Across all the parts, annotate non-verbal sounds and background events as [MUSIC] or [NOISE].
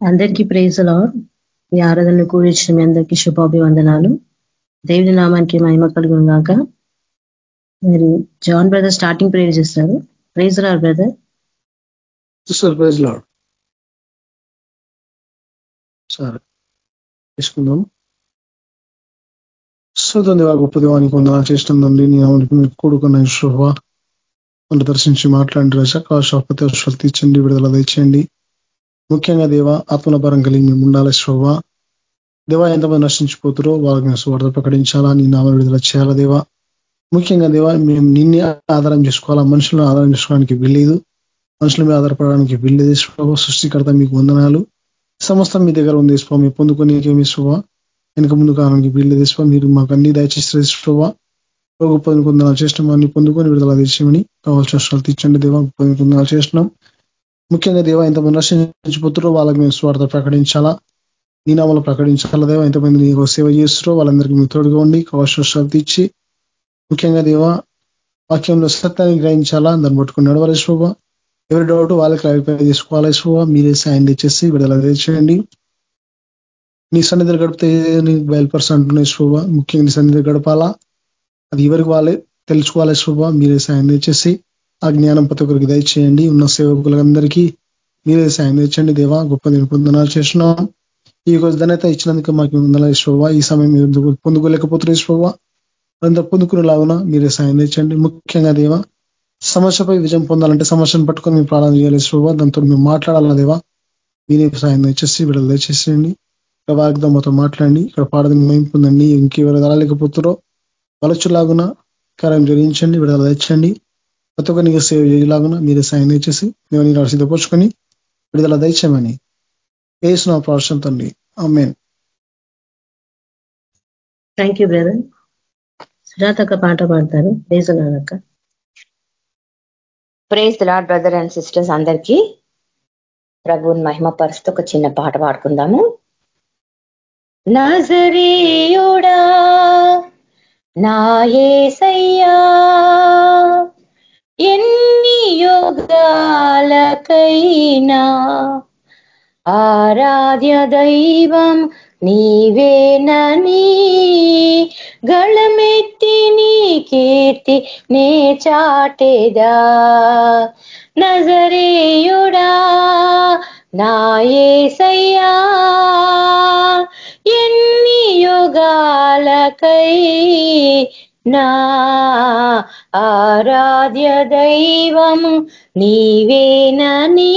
అందరికీ ప్రేజలో ఈ ఆరాధనలు కూడించిన మీ అందరికీ శుభాభివందనాలు. దేవుని నామానికి మహిమ కలుగును కాక మరి జాన్ బ్రదర్ స్టార్టింగ్ ప్రేర్ చేస్తారు. ప్రేజ్ రార్ బ్రదర్ ప్రైజ్ లాడ్ సరే తీసుకుందాం. సోదం దేవా గొప్ప దేవానికి వందనాలు చేస్తుందండి నేను కూడుకున్న శుభ దర్శించి మాట్లాడి రజ కాశాపతి తీర్చండి విడుదల తెచ్చండి ముఖ్యంగా దేవ ఆత్మల కలిగి మేము ఉండాలి శోభ దేవ ఎంతమంది నశించిపోతారో వాళ్ళకి స్వార్థ ప్రకటించాలా? నీ నామ విడుదల చేయాలా దేవా? ముఖ్యంగా దేవా మేము నిన్నే ఆధారం చేసుకోవాలా? మనుషులను ఆధారం చేసుకోవడానికి వీల్లేదు. మనుషుల మీద ఆధారపడడానికి వీల్లేదు శోభ సృష్టికర్త మీకు వందనాలు. సమస్తం మీ దగ్గర ఉంది స్వా మీ పొందుకొని ఏమి శోభ వెనక ముందు కాలానికి వీల్లేదు స్వా మీరు మాకు అన్ని దయచేసి శ్రవ రోగ పొందుకుందాలు చేసినాం అన్ని పొందుకొని విడుదల తెచ్చామని కావాల్సిన తీర్చండి దేవ. పొందుకుందాలు చేసినాం ముఖ్యంగా దేవ ఎంతమంది నశించిపోతారో వాళ్ళకి మేము స్వార్థ ప్రకటించాలా? నీ నామలు ప్రకటించాలా దేవ? ఎంతమంది నీకు సేవ చేస్తున్నారో వాళ్ళందరికీ మీ తోడుగా ఉండి కవచాలు ఇచ్చి ముఖ్యంగా దేవ వాక్యంలో సత్యాన్ని గ్రహించాలా? దాన్ని పట్టుకుని నడవాలి శోభ ఎవరి డౌట్ వాళ్ళకి క్లారిఫై చేసుకోవాలి శోభ మీరే సాయం తెచ్చేసి విడుదల చేయండి నీ సన్నిధిలో గడిపితే నీకు బయలుపరచ అంటున్నాయి శోభ ముఖ్యంగా నీ సన్నిధి గడపాలా? అది ఎవరికి వాళ్ళే తెలుసుకోవాలి శోభ మీరే సాయం తెచ్చేసి. ఆ జ్ఞానం ప్రతి ఒక్కరికి దయచేయండి. ఉన్న సేవకులందరికీ మీరే సాయం తెచ్చండి. దేవా గొప్ప పొందనాలు చేస్తున్నాం. ఈ రోజు ధన్యత ఇచ్చినందుకు మాకు ఉందల ఈశ్వవ ఈ సమయం మీరు పొందుకోలేకపోతున్నారు ఈశ్వవ అందరూ పొందుకునేలాగున మీరే సాయం తెచ్చండి. ముఖ్యంగా దేవా సమస్యపై విజయం పొందాలంటే సమస్యను పట్టుకొని మేము ప్రారంభం చేయాలి ఈశ్వవ దాంతో మేము మాట్లాడాలా దేవా? మీరే సాయం తెచ్చేసి విడుదల దయచేసేయండి. వాగ్దాం మాతో మాట్లాడండి. ఇక్కడ పాడదని మేము పొందండి. ఇంకెవరు వెళ్ళలేకపోతారో వలచులాగున కార్యం జరిగించండి. విడుదల తెచ్చండి కొత్త నీకు సేవ చేయలాగున మీరు సాయం చేసి మేము నీ సిద్ధపరుచుకొని విడుదల దయచేయమని వేసిన ప్రార్థన తండ్రి అమ్మేన్ థ్యాంక్ యూ బ్రదర్ సుజాతక్క పాట పాడతారు ప్రేజలాడక్క praise Lord brother and sisters అందరికీ ప్రభుని మహిమ పరుస్తూ ఒక చిన్న పాట పాడుకుందాము నజరీయుడా నాయసయ్యా ఎన్ని యుగాలకైనా ఆరాధ్య దైవం నీవేనని గళమెత్తి నీ కీర్తి నే చాటేదా? నజరేయుడా నాయసయ్యా ఎన్ని యుగాలకై నా ఆరాధ్య దైవము నీవేనని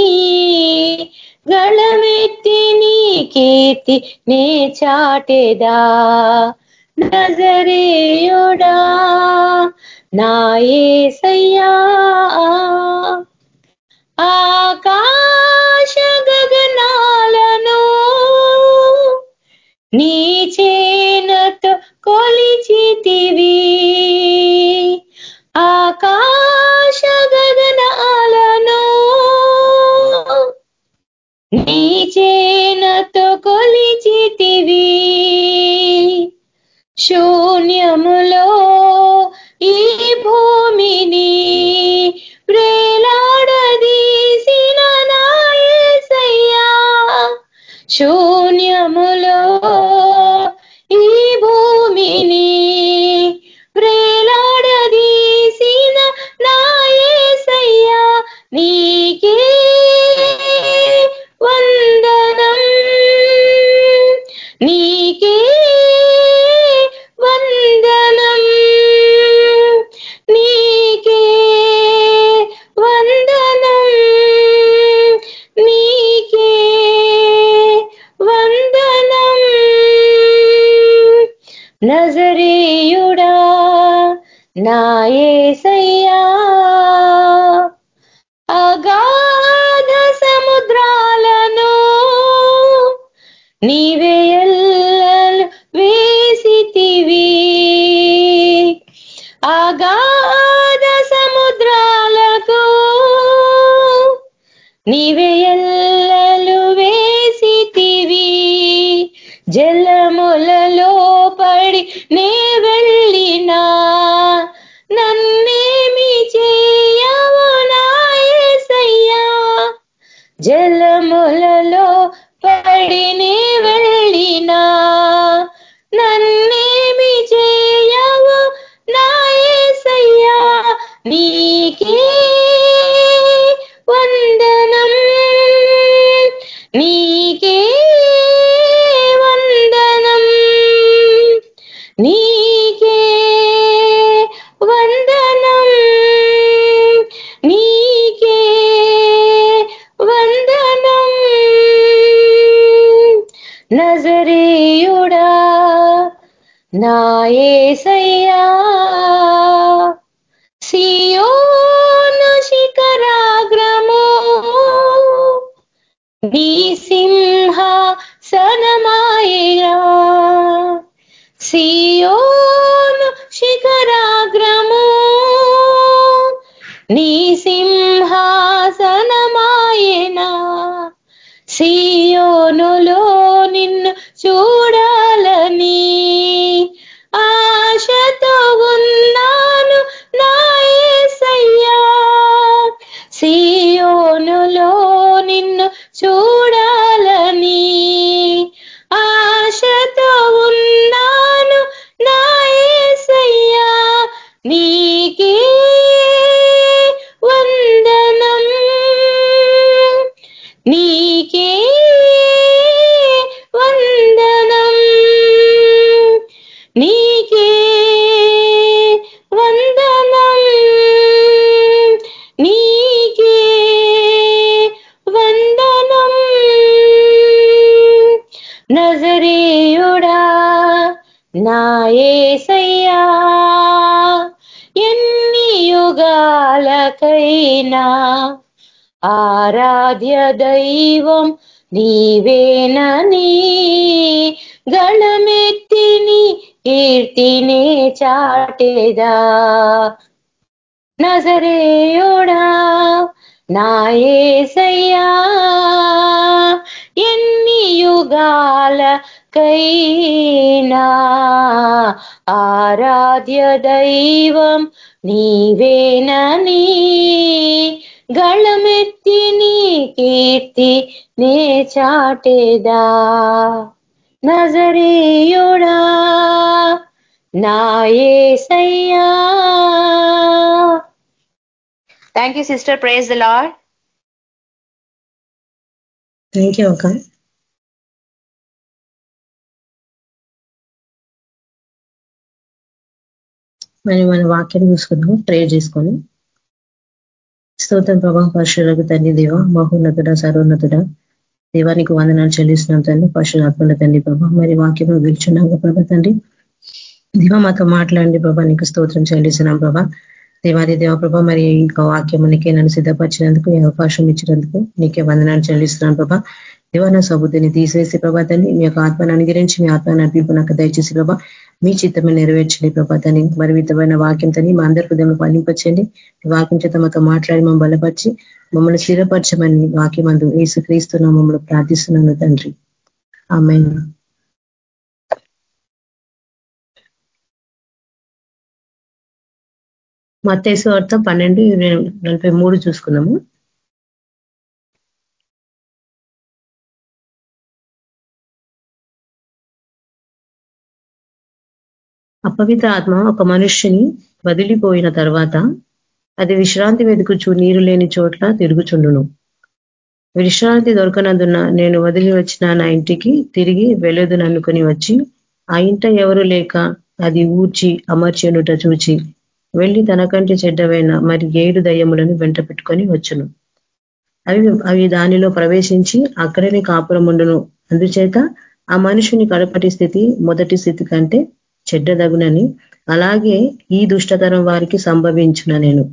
గళమెత్తి నీ కీర్తి నే చాటెదా. నజరేయుడా నాయసయ్యా ఆకాశ గగనాలను నీచే జలములలో పడిని వెళ్ళినా నీ నాయసయ్యా ఎన్ని యుగాలకైనా ఆరాధ్య దైవం నీవేనని గళమెత్తిని కీర్తిని చాటేదా. నజరేయుడా నాయసయ్యా ఎన్ని యుగాల యుగాలకైనా ఆరాధ్య దైవం నీవేనని గళమెత్తి నీ కీర్తి నే చాటేదా? నజరేయుడా నాయసయ్యా thank you sister praise the Lord thank you అక్క మరి మన వాక్యం చూసుకుందాం. ప్రే చేసుకొని. స్తోత్రం ప్రభా పరశులకు తండ్రి దేవ మహోన్నతుడ సర్వోన్నతుడ. దేవానికి వందనాలు చెల్లిస్తున్నాం తండ్రి పరశురాత్మల తండ్రి ప్రభా. మరి వాక్యం గెలుచున్నాం ప్రభా తండ్రి. దివ మాతో మాట్లాడండి ప్రభా నీకు స్తోత్రం చెల్లిస్తున్నాం ప్రభా. దేవాది దేవ ప్రభా మరి ఇంకా వాక్యం నీకే నన్ను సిద్ధపరిచినందుకు ఈ అవకాశం ఇచ్చినందుకు నీకే వందనాలు చెల్లిస్తున్నాను ప్రభా. దేవన సబుద్ధిని తీసేసి ప్రభా తండ్రి మీ యొక్క ఆత్మను అనుగరించి మీ ఆత్మ నడిపింపు నాకు దయచేసి ప్రభా. మీ చిత్తమే నెరవేర్చండి ప్రభా. దాన్ని మరి విధమైన వాక్యం తని మా అందరి హృదయంలో పాలింపచ్చండి వాక్యం చేత మాతో మాట్లాడి మమ్మల్ని బలపరిచి మమ్మల్ని స్థిరపరచమని వాక్యం అందు ఏసు క్రీస్తున్నా మమ్మల్ని ప్రార్థిస్తున్నాను తండ్రి. ఆమె మత్తేసు వార్త పన్నెండు నలభై మూడు చూసుకున్నాము. అపవిత్ర ఆత్మ ఒక మనుష్యుని వదిలిపోయిన తర్వాత అది విశ్రాంతి వెతుకుచు నీరు లేని చోట్ల తిరుగుచుండును. విశ్రాంతి దొరకనందున నేను వదిలి వచ్చిన నా ఇంటికి తిరిగి వెళ్ళదును అనుకుని వచ్చి ఆ ఇంట ఎవరు లేక అది ఊడ్చి అమర్చినుట చూచి వెళ్ళి తనకంటే చెడ్డవైన మరి ఏడు దయ్యములను వెంట పెట్టుకొని వచ్చును. అవి అవి దానిలో ప్రవేశించి అక్కడనే కాపురముండును. అందుచేత ఆ మనుషుని కడపటి స్థితి మొదటి స్థితి కంటే చెడ్డదగునని అలాగే ఈ దుష్టతరం వారికి సంభవించిన నేను.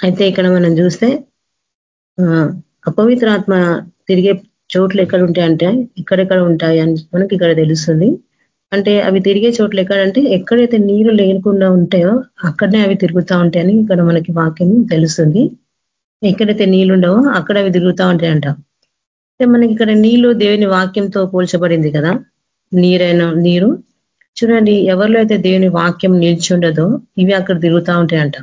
అయితే ఇక్కడ మనం చూస్తే అపవిత్రాత్మ తిరిగే చోట్లు ఎక్కడ ఉంటాయంటే ఇక్కడెక్కడ ఉంటాయి అని మనకి ఇక్కడ తెలుస్తుంది. అంటే అవి తిరిగే చోట్లు ఎక్కడంటే ఎక్కడైతే నీరు లేకుండా ఉంటాయో అక్కడనే అవి తిరుగుతూ ఉంటాయని ఇక్కడ మనకి వాక్యం తెలుస్తుంది. ఎక్కడైతే నీళ్ళుండవో అక్కడ అవి తిరుగుతూ ఉంటాయంట. అంటే మనకి ఇక్కడ నీళ్ళు దేవుని వాక్యంతో పోల్చబడింది కదా. నీరైన నీరు. చూడండి ఎవరిలో అయితే దేవుని వాక్యం నిలిచి ఉండదో ఇవి అక్కడ తిరుగుతూ ఉంటాయంట.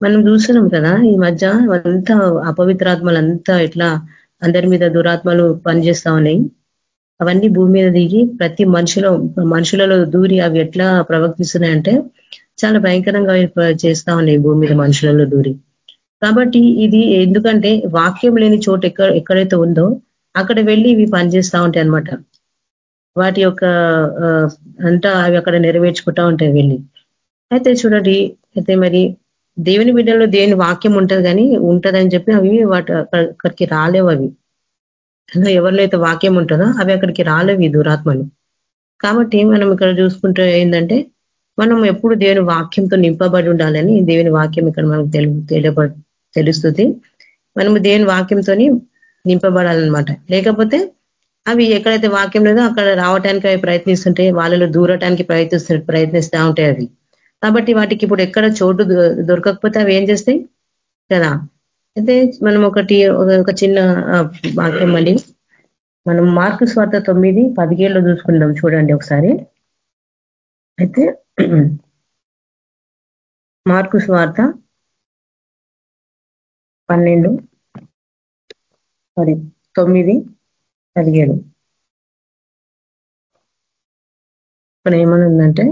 మనం చూస్తున్నాం కదా ఈ మధ్య అంతా అపవిత్రాత్మలు అంతా ఇట్లా అందరి మీద దురాత్మలు పనిచేస్తా ఉన్నాయి. అవన్నీ భూమి మీద దిగి ప్రతి మనుషులో మనుషులలో దూరి అవి ఎట్లా ప్రవర్తిస్తున్నాయంటే చాలా భయంకరంగా చేస్తా ఉన్నాయి భూమి మీద మనుషులలో దూరి. కాబట్టి ఇది ఎందుకంటే వాక్యం లేని చోటు ఎక్కడ ఎక్కడైతే ఉందో అక్కడ వెళ్ళి ఇవి పనిచేస్తూ ఉంటాయి అనమాట వాటి యొక్క అంతా అవి అక్కడ నెరవేర్చుకుంటా ఉంటాయి వెళ్ళి అయితే చూడండి అయితే మరి దేవుని బిడ్డలో దేవుని వాక్యం ఉంటుంది కానీ ఉంటుందని చెప్పి అవి వాటి అక్కడికి రాలేవు అవి. ఎవరిలో అయితే వాక్యం ఉంటుందో అవి అక్కడికి రాలేవు ఈ దురాత్మలు. కాబట్టి మనం ఇక్కడ చూసుకుంటే ఏంటంటే మనం ఎప్పుడు దేవుని వాక్యంతో నింపబడి ఉండాలని దేవుని వాక్యం ఇక్కడ మనకు తెలియబ తెలుస్తుంది. మనము దేవుని వాక్యంతో నింపబడాలన్నమాట. లేకపోతే అవి ఎక్కడైతే వాక్యం లేదో అక్కడ రావటానికి అవి ప్రయత్నిస్తుంటే వాళ్ళలో దూరటానికి ప్రయత్నిస్తు ప్రయత్నిస్తూ ఉంటాయి అవి. కాబట్టి వాటికి ఇప్పుడు ఎక్కడ చోటు దొరకకపోతే అవి ఏం చేస్తాయి? కదా? అయితే మనం ఒకటి ఒక చిన్న వాక్యం మళ్ళీ మనం మార్కు స్వార్థ తొమ్మిది పదిహేళ్ళు చూసుకుందాం చూడండి ఒకసారి. అయితే [CLEARS THROAT] మార్కు స్వార్థ పన్నెండు సారీ తొమ్మిది కలిగాడు. ఇక్కడ ఏమని ఉందంటే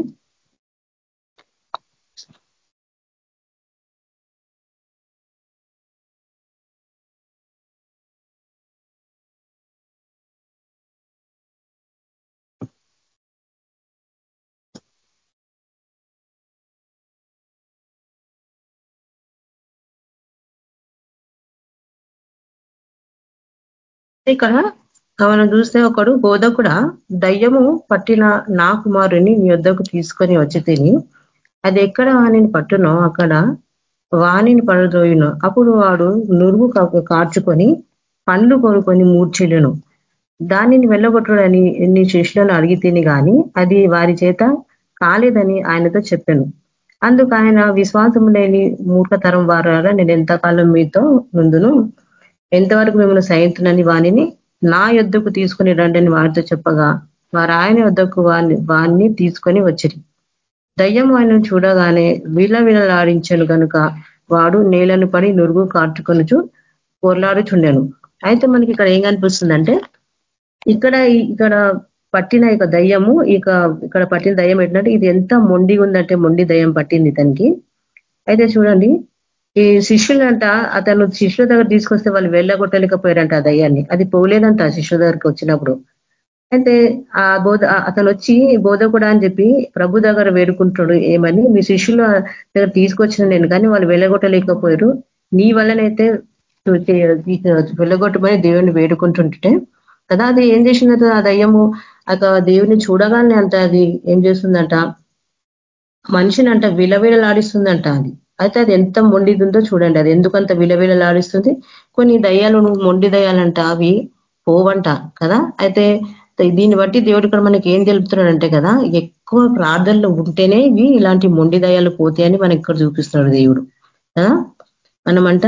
ఇక్కడ మనం చూస్తే ఒకడు బోధకుడా దయ్యము పట్టిన నా కుమారుని నీ వద్దకు తీసుకొని వచ్చి తిని అది ఎక్కడ వాణిని పట్టునో అక్కడ వాణిని పడదోయును అప్పుడు వాడు నురుగు కార్చుకొని పండ్లు కొనుక్కొని మూర్చిలను. దానిని వెళ్ళగొట్టడని ఎన్ని శిష్యులను అడిగి తిని కానీ అది వారి చేత కాలేదని ఆయనతో చెప్పాను. అందుకు ఆయన విశ్వాసం లేని మూర్ఖతరం వారారా నేను ఎంతకాలం మీతో ముందును ఎంతవరకు మిమ్మల్ని సహించునని వాణిని నా యుద్ధకు తీసుకుని రండని వారితో చెప్పగా వారు ఆయన యుద్ధకు వారిని వారిని తీసుకొని వచ్చిరి. దయ్యం ఆయన చూడగానే వీళ్ళ వీళ్ళలాడించను కనుక వాడు నేలను పడి నురుగు కాటుకొనుచు పోర్లాడుచుండెను అయితే మనకి ఇక్కడ ఏం కనిపిస్తుందంటే ఇక్కడ ఇక్కడ పట్టిన ఇక దయ్యము ఇక ఇక్కడ పట్టిన దయ్యం ఏంటంటే ఇది ఎంత మొండి ఉందంటే మొండి దయ్యం పట్టింది తనకి అయితే చూడండి ఈ శిష్యులంట అతను శిష్యుల దగ్గర తీసుకొస్తే వాళ్ళు వెళ్ళగొట్టలేకపోయారంట ఆ దయ్యాన్ని. అది పోలేదంట శిష్యుల దగ్గరికి వచ్చినప్పుడు. అయితే ఆ బోధ అతను వచ్చి బోధకుడు అని చెప్పి ప్రభు దగ్గర వేడుకుంటాడు ఏమని? మీ శిష్యుల దగ్గర తీసుకొచ్చిన నేను కానీ వాళ్ళు వెళ్ళగొట్టలేకపోయారు. నీ వల్లనైతే వెళ్ళగొట్టమని దేవుని వేడుకుంటుంటే కదా అది ఏం చేసిందంట ఆ దయ్యము? అక దేవుని చూడగానే అంట అది ఏం చేస్తుందంట? మనిషిని అంట విలవిలలాడిస్తుందంట అది. అయితే అది ఎంత మొండిదుందో చూడండి. అది ఎందుకంత విలవిలలాడిస్తుంది? కొన్ని దయ్యాలు మొండి దయ్యాలంట అవి పోవంట కదా? అయితే దీన్ని బట్టి దేవుడు ఇక్కడ మనకి ఏం తెలుపుతున్నాడంటే కదా ఎక్కువ ప్రార్థనలు ఉంటేనే ఇవి ఇలాంటి మొండి దయాలు పోతాయని మనకి ఇక్కడ చూపిస్తున్నాడు దేవుడు. కదా మనమంట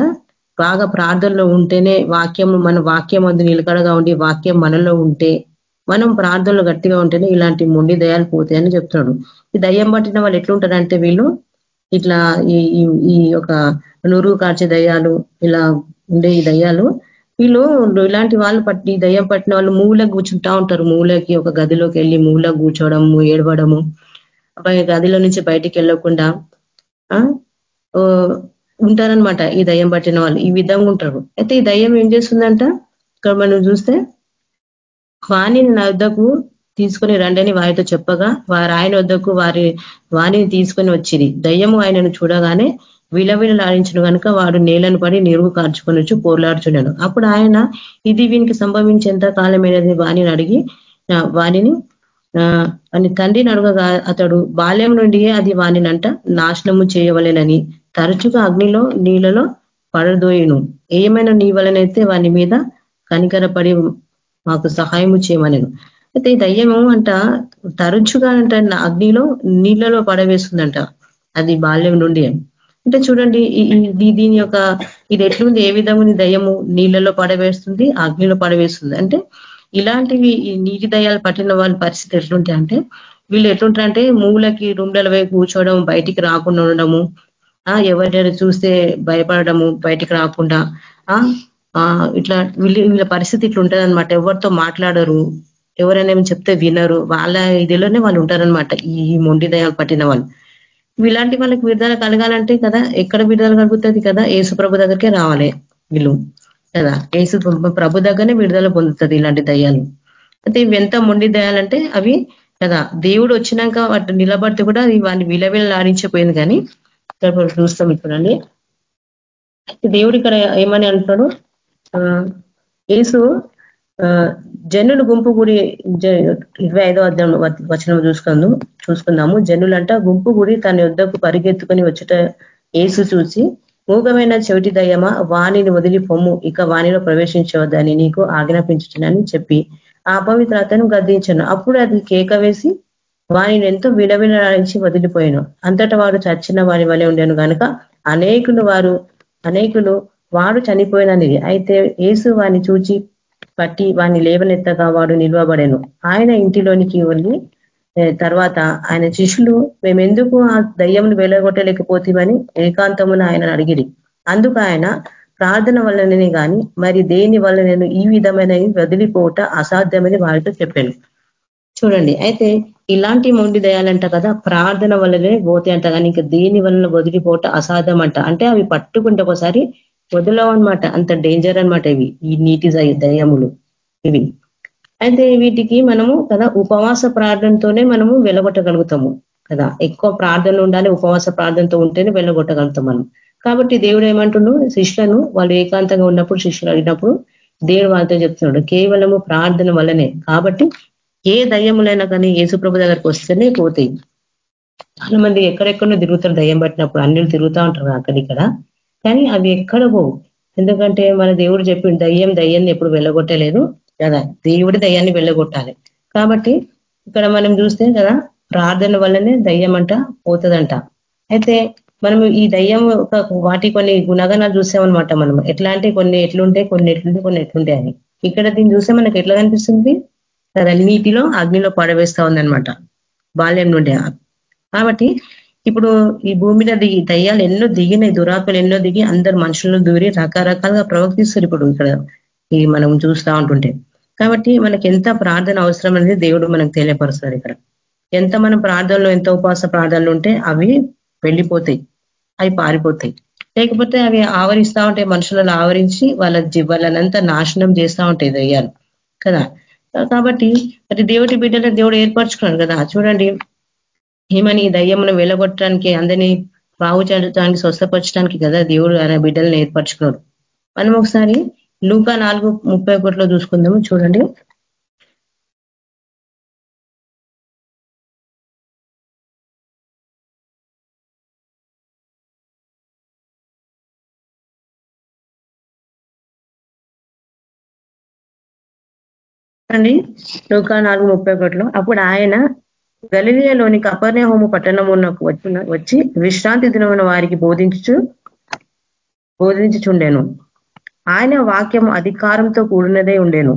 బాగా ప్రార్థనలో ఉంటేనే వాక్యం మన వాక్యం అందు నిలకడగా ఉండి వాక్యం మనలో ఉంటే మనం ప్రార్థనలు గట్టిగా ఉంటేనే ఇలాంటి మొండి దయాలు పోతాయని చెప్తున్నాడు. ఈ దయ్యం పట్టిన వాళ్ళు ఎట్లుంటారంటే వీళ్ళు ఇట్లా ఈ ఈ యొక్క నూరు కార్చే దయ్యాలు ఇలా ఉండే ఈ దయ్యాలు వీళ్ళు ఇలాంటి వాళ్ళు పట్టి దయ్యం పట్టిన వాళ్ళు మూల కూర్చుంటా ఉంటారు. మూలకి ఒక గదిలోకి వెళ్ళి మూల కూర్చోవడము ఏడవడము. గదిలో నుంచి బయటికి వెళ్ళకుండా ఉంటారనమాట ఈ దయ్యం పట్టిన వాళ్ళు. ఈ విధంగా ఉంటారు. అయితే ఈ దయ్యం ఏం చేస్తుందంట? ఇక్కడ మనం చూస్తే వాణిని నా యుద్ధకు తీసుకుని రండని వారితో చెప్పగా వారు ఆయన వద్దకు వారి వాణిని తీసుకొని వచ్చింది దయ్యము ఆయనను చూడగానే విలవిలలాడించను కనుక వాడు నేలను పడి నిరుగు కార్చుకొనొచ్చు పోర్లాడుచున్నాడు అప్పుడు ఆయన ఇది వీనికి సంభవించేంత కాలమైనది వాణిని అడిగి వాణిని అని తండ్రిని అడగగా అతడు బాల్యం నుండి అది వాణినంట నాశనము చేయవలేనని. తరచుగా అగ్నిలో నీళ్ళలో పడదోయును. ఏమైనా నీ వలనైతే వాని మీద కనికరపడి మాకు సహాయము చేయమనేను. అయితే ఈ దయ్యము అంట తరచుగా అంట అగ్నిలో నీళ్ళలో పడవేస్తుందంట. అది బాల్యం నుండి. అంటే చూడండి దీని యొక్క ఇది ఎట్లుంది? ఏ విధముని దయ్యము? నీళ్ళలో పడవేస్తుంది అగ్నిలో పడవేస్తుంది. అంటే ఇలాంటివి ఈ నీటి దయ్యాలు పట్టిన వాళ్ళ పరిస్థితి ఎట్లుంటాయి అంటే వీళ్ళు ఎట్లుంటారంటే మూలకి రూమ్లలో పోయి కూర్చోవడం బయటికి రాకుండా ఉండడము ఎవరినైనా చూస్తే భయపడము బయటికి రాకుండా ఇట్లా వీళ్ళు వీళ్ళ పరిస్థితి ఇట్లా ఉంటుంది అనమాట ఎవరితో మాట్లాడరు. ఎవరైనా చెప్తే వినరు. వాళ్ళ ఇదిలోనే వాళ్ళు ఉంటారనమాట ఈ మొండి దయాలు పట్టిన వాళ్ళు. ఇలాంటి వాళ్ళకి విడుదల కలగాలంటే కదా ఎక్కడ విడుదల కలుగుతుంది కదా ఏసు ప్రభు దగ్గరికే రావాలి వీళ్ళు కదా. ఏసు ప్రభు దగ్గరనే విడుదల పొందుతుంది ఇలాంటి దయ్యాలు. అయితే ఇవి ఎంత మొండి దయాలంటే అవి కదా దేవుడు వచ్చినాక వాటి నిలబడితే కూడా వాడిని విలవిలలాడించిపోయింది కానీ ఇక్కడ చూస్తాం ఇప్పుడండి దేవుడు ఇక్కడ ఏమని అంటున్నాడు ఏసు జనులు గుంపు గుడి ఇరవై ఐదో అధ్యాయం వచనం చూసుకుందాం చూసుకుందాము. జనులంట గుంపు గుడి తన యుద్ధకు పరిగెత్తుకొని వచ్చుట ఏసు చూసి మూగమైన చెవిటి దయ్యమా వాణిని వదిలి పొమ్ము ఇక వాణిలో ప్రవేశించవద్దని నీకు ఆజ్ఞాపించుచునని చెప్పి ఆ అపవిత్రతను గద్దించను. అప్పుడు అది కేక వేసి వాణిని ఎంతో విడవిడడానికి వదిలిపోయాను. అంతటా వారు చచ్చిన వారి వలె ఉండేను కనుక అనేకులు వారు అనేకులు వాడు చనిపోయినది అయితే ఏసు వాని చూచి పట్టి వాని లేవనెత్తగా వాడు నిల్వబడేను. ఆయన ఇంటిలోనికి వెళ్ళి తర్వాత ఆయన శిష్యులు మేమెందుకు ఆ దయ్యమును వెలగొట్టలేకపోతామని ఏకాంతమున ఆయన అడిగిరి. అందుకు ఆయన ప్రార్థన వల్లనే కానీ మరి దేని వల్ల నేను ఈ విధమైన వదిలిపోవట అసాధ్యమని వారితో చెప్పాను. చూడండి అయితే ఇలాంటి మొండి దయాలంట కదా ప్రార్థన వల్లనే పోతే అంట కానీ ఇంకా దేని వలన వదిలిపోవట అసాధ్యం అంట అంటే అవి పట్టుకుంటే ఒకసారి వదలవన్నమాట. అంత డేంజర్ అనమాట ఇవి. ఈ నీటి దయములు ఇవి. అయితే వీటికి మనము కదా ఉపవాస ప్రార్థనతోనే మనము వెలగొట్టగలుగుతాము కదా. ఎక్కువ ప్రార్థనలు ఉండాలి ఉపవాస ప్రార్థనతో ఉంటేనే వెళ్ళగొట్టగలుగుతాం మనం. కాబట్టి దేవుడు ఏమంటున్నాడు శిష్యులను వాళ్ళు ఏకాంతంగా ఉన్నప్పుడు శిష్యులు అడిగినప్పుడు దేవుడు వాళ్ళతో చెప్తున్నాడు కేవలము ప్రార్థన వల్లనే. కాబట్టి ఏ దయ్యములైనా కానీ యేసుప్రభు దగ్గరికి వస్తేనే పోతాయి. చాలా మంది ఎక్కడెక్కడో తిరుగుతారు దయ్యం పట్టినప్పుడు. అన్నిలు తిరుగుతూ ఉంటారు అక్కడిక్కడ. కానీ అవి ఎక్కడ పోవు. ఎందుకంటే మన దేవుడు చెప్పిండు దయ్యం దయ్యాన్ని ఎప్పుడు వెళ్ళగొట్టలేదు కదా. దేవుడి దయ్యాన్ని వెళ్ళగొట్టాలి. కాబట్టి ఇక్కడ మనం చూస్తే కదా ప్రార్థన వల్లనే దయ్యం అంట పోతుందంట. అయితే మనం ఈ దయ్యం వాటి కొన్ని గుణగణాలు చూసామన్నమాట మనం ఎట్లా అంటే కొన్ని ఎట్లుంటే కొన్ని ఎట్లుంటే కొన్ని ఎట్లుంటాయి అని. ఇక్కడ దీన్ని చూస్తే మనకి ఎట్లా కనిపిస్తుంది? కదా నీటిలో అగ్నిలో పడవేస్తా ఉందనమాట బాల్యం నుండి. కాబట్టి ఇప్పుడు ఈ భూమి మీద దిగి దయ్యాలు ఎన్నో దిగినాయి దురాత్మలు ఎన్నో దిగి అందరు మనుషులను దూరి రకరకాలుగా ప్రవర్తిస్తారు ఇప్పుడు ఇక్కడ ఈ మనం చూస్తూ ఉంటుంటే. కాబట్టి మనకి ఎంత ప్రార్థన అవసరం అనేది దేవుడు మనకు తెలియపరుస్తారు ఇక్కడ. ఎంత మనం ప్రార్థనలో ఎంత ఉపవాస ప్రార్థనలు ఉంటే అవి వెళ్ళిపోతాయి అవి పారిపోతాయి. లేకపోతే అవి ఆవరిస్తూ ఉంటాయి మనుషులను ఆవరించి వాళ్ళ జీవాలనంతా నాశనం చేస్తూ ఉంటాయి దయ్యాలు కదా? కాబట్టి మరి దేవుడి బిడ్డలను దేవుడు ఏర్పరచుకున్నాడు కదా? చూడండి ఏమని దయ్యమును వెళ్ళగొట్టడానికి అందరినీ బాగు చేయడానికి స్వస్థపరచడానికి కదా దేవుడు ఆయన బిడ్డలను ఏర్పరచుకున్నాడు. మనం ఒకసారి లూకా నాలుగు ముప్పై ఒకటిలో చూసుకుందాము చూడండి. అండి లూకా నాలుగు ముప్పై ఒకటిలో అప్పుడు ఆయన గలిలియలోని కపర్ణహోము పట్టణమునకు వచ్చిన వచ్చి విశ్రాంతి దినమున వారికి బోధించు బోధించుచుండెను. ఆయన వాక్యం అధికారంతో కూడినదే ఉండేను.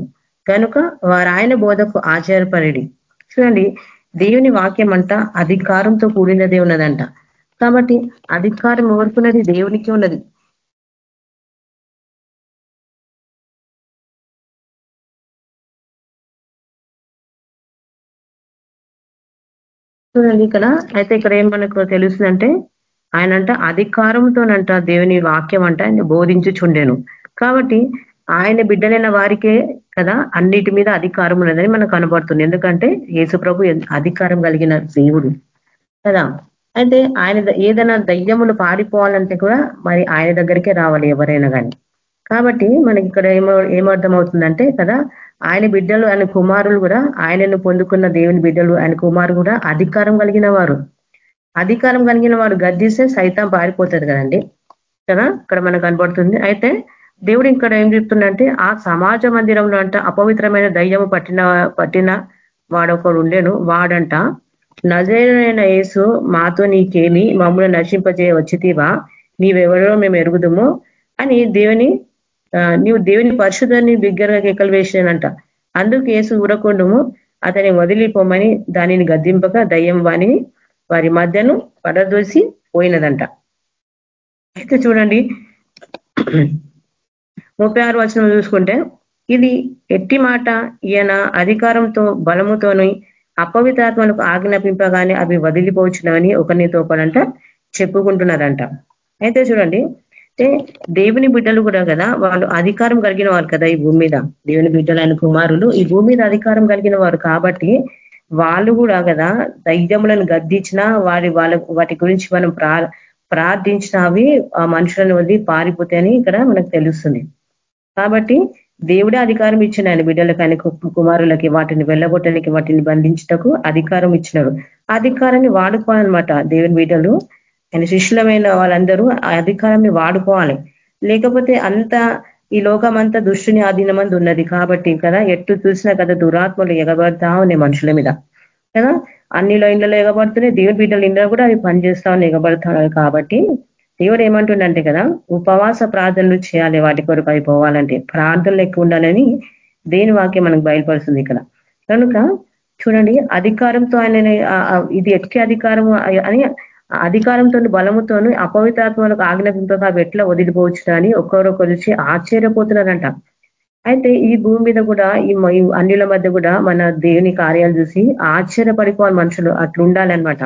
కనుక వారు ఆయన బోధకు ఆచారపరిడి చూడండి దేవుని వాక్యం అంట అధికారంతో కూడినదే ఉన్నదంట. కాబట్టి అధికారం ఎవరుకున్నది దేవునికి ఉన్నది. చూడండి ఇక్కడ. అయితే ఇక్కడ ఏం మనకు తెలుస్తుందంటే ఆయన అంట అధికారంతోనంట దేవుని వాక్యం అంట ఆయన బోధించుచుండెను. కాబట్టి ఆయన బిడ్డలైన వారికే కదా అన్నిటి మీద అధికారం ఉన్నదని మనకు కనబడుతుంది. ఎందుకంటే యేసు ప్రభు అధికారం కలిగిన దేవుడు కదా. అయితే ఆయన ఏదైనా దయ్యములు పారిపోవాలంటే కూడా మరి ఆయన దగ్గరికే రావాలి ఎవరైనా కానీ కాబట్టి మనకి ఇక్కడ ఏమో ఏమర్థం అవుతుందంటే కదా ఆయన బిడ్డలు ఆయన కుమారులు కూడా ఆయనను పొందుకున్న దేవుని బిడ్డలు ఆయన కుమారు కూడా అధికారం కలిగిన వారు. అధికారం కలిగిన వారు గద్దిస్తే సైతం పారిపోతుంది కదండి. కదా? ఇక్కడ మనకు కనబడుతుంది. అయితే దేవుడు ఇక్కడ ఏం చెప్తుందంటే ఆ సమాజ మందిరంలో అంట అపవిత్రమైన దయ్యము పట్టిన పట్టిన వాడొకడు ఉండేను. వాడంట నజరైన యేసు మాతో నీకేమి? మమ్మల్ని నశింపజేయ వచ్చితీవా? నీవెవరో మేము ఎరుగుదుము? అని దేవుని నీవు దేవుని పరిశుధాన్ని బిగ్గరగా కేకలు వేసినంట అందుకు ఏసు ఊరకుండము అతని వదిలిపోమని దానిని గద్దింపక దయ్యం వాణిని వారి మధ్యను పడదోసి పోయినదంట. అయితే చూడండి ముప్పై ఆరు వచనం చూసుకుంటే ఇది ఎట్టి మాట ఈయన అధికారంతో బలముతోని అపవిత్రాత్మలకు ఆజ్ఞాపింపగానే అవి వదిలిపోవచ్చునని ఒకరినితో ఒకడంట చెప్పుకుంటున్నారంట అయితే చూడండి అంటే దేవుని బిడ్డలు కూడా కదా వాళ్ళు అధికారం కలిగిన వారు కదా ఈ భూమి మీద. దేవుని బిడ్డలైన కుమారులు ఈ భూమి మీద అధికారం కలిగిన వారు కాబట్టి వాళ్ళు కూడా కదా దైద్యములను గద్దించినా వారి వాళ్ళ వాటి గురించి మనం ప్రా ప్రార్థించిన అవి ఆ మనుషులను వదిలి పారిపోతాయని ఇక్కడ మనకు తెలుస్తుంది. కాబట్టి దేవుడే అధికారం ఇచ్చిన ఆయన బిడ్డలకు ఆయన కుమారులకి వాటిని వెళ్ళగొట్టడానికి వాటిని బంధించటకు అధికారం ఇచ్చినాడు. అధికారాన్ని వాడుకోవాలన్నమాట దేవుని బిడ్డలు. ఆయన శిష్యులమైన వాళ్ళందరూ ఆ అధికారాన్ని వాడుకోవాలి. లేకపోతే అంత ఈ లోకం అంతా దుష్టుని ఆధీనమంది ఉన్నది కాబట్టి కదా ఎట్టు చూసినా కదా దురాత్మలు ఎగబడతా ఉన్నాయి మనుషుల మీద. కదా? అన్ని లైన్లలో ఎగబడుతున్నాయి దేవుడి బిడ్డల ఇండ్ల కూడా అవి పనిచేస్తా ఉన్నాయి ఎగబడుతున్నాయి కాబట్టి దేవుడు ఏమంటుండంటే కదా ఉపవాస ప్రార్థనలు చేయాలి వాటి కొరకు అవి పోవాలంటే. ప్రార్థనలు ఎక్కువ ఉండాలని దేని వాక్యం మనకు బయలుపరుస్తుంది ఇక్కడ. కనుక చూడండి అధికారంతో ఆయన ఇది ఎట్టి అధికారము అని అధికారంతో బలముతోను అపవిత్రాత్మలకు ఆజ్ఞాపింపక అవి ఎట్లా వదిలిపోవచ్చు అని ఆశ్చర్యపోతున్నారంట. అయితే ఈ భూమి మీద కూడా ఈ అన్నిల మధ్య కూడా మన దేవుని కార్యాలు చూసి ఆశ్చర్యపడిపోవాలి మనుషులు. అట్లు ఉండాలన్నమాట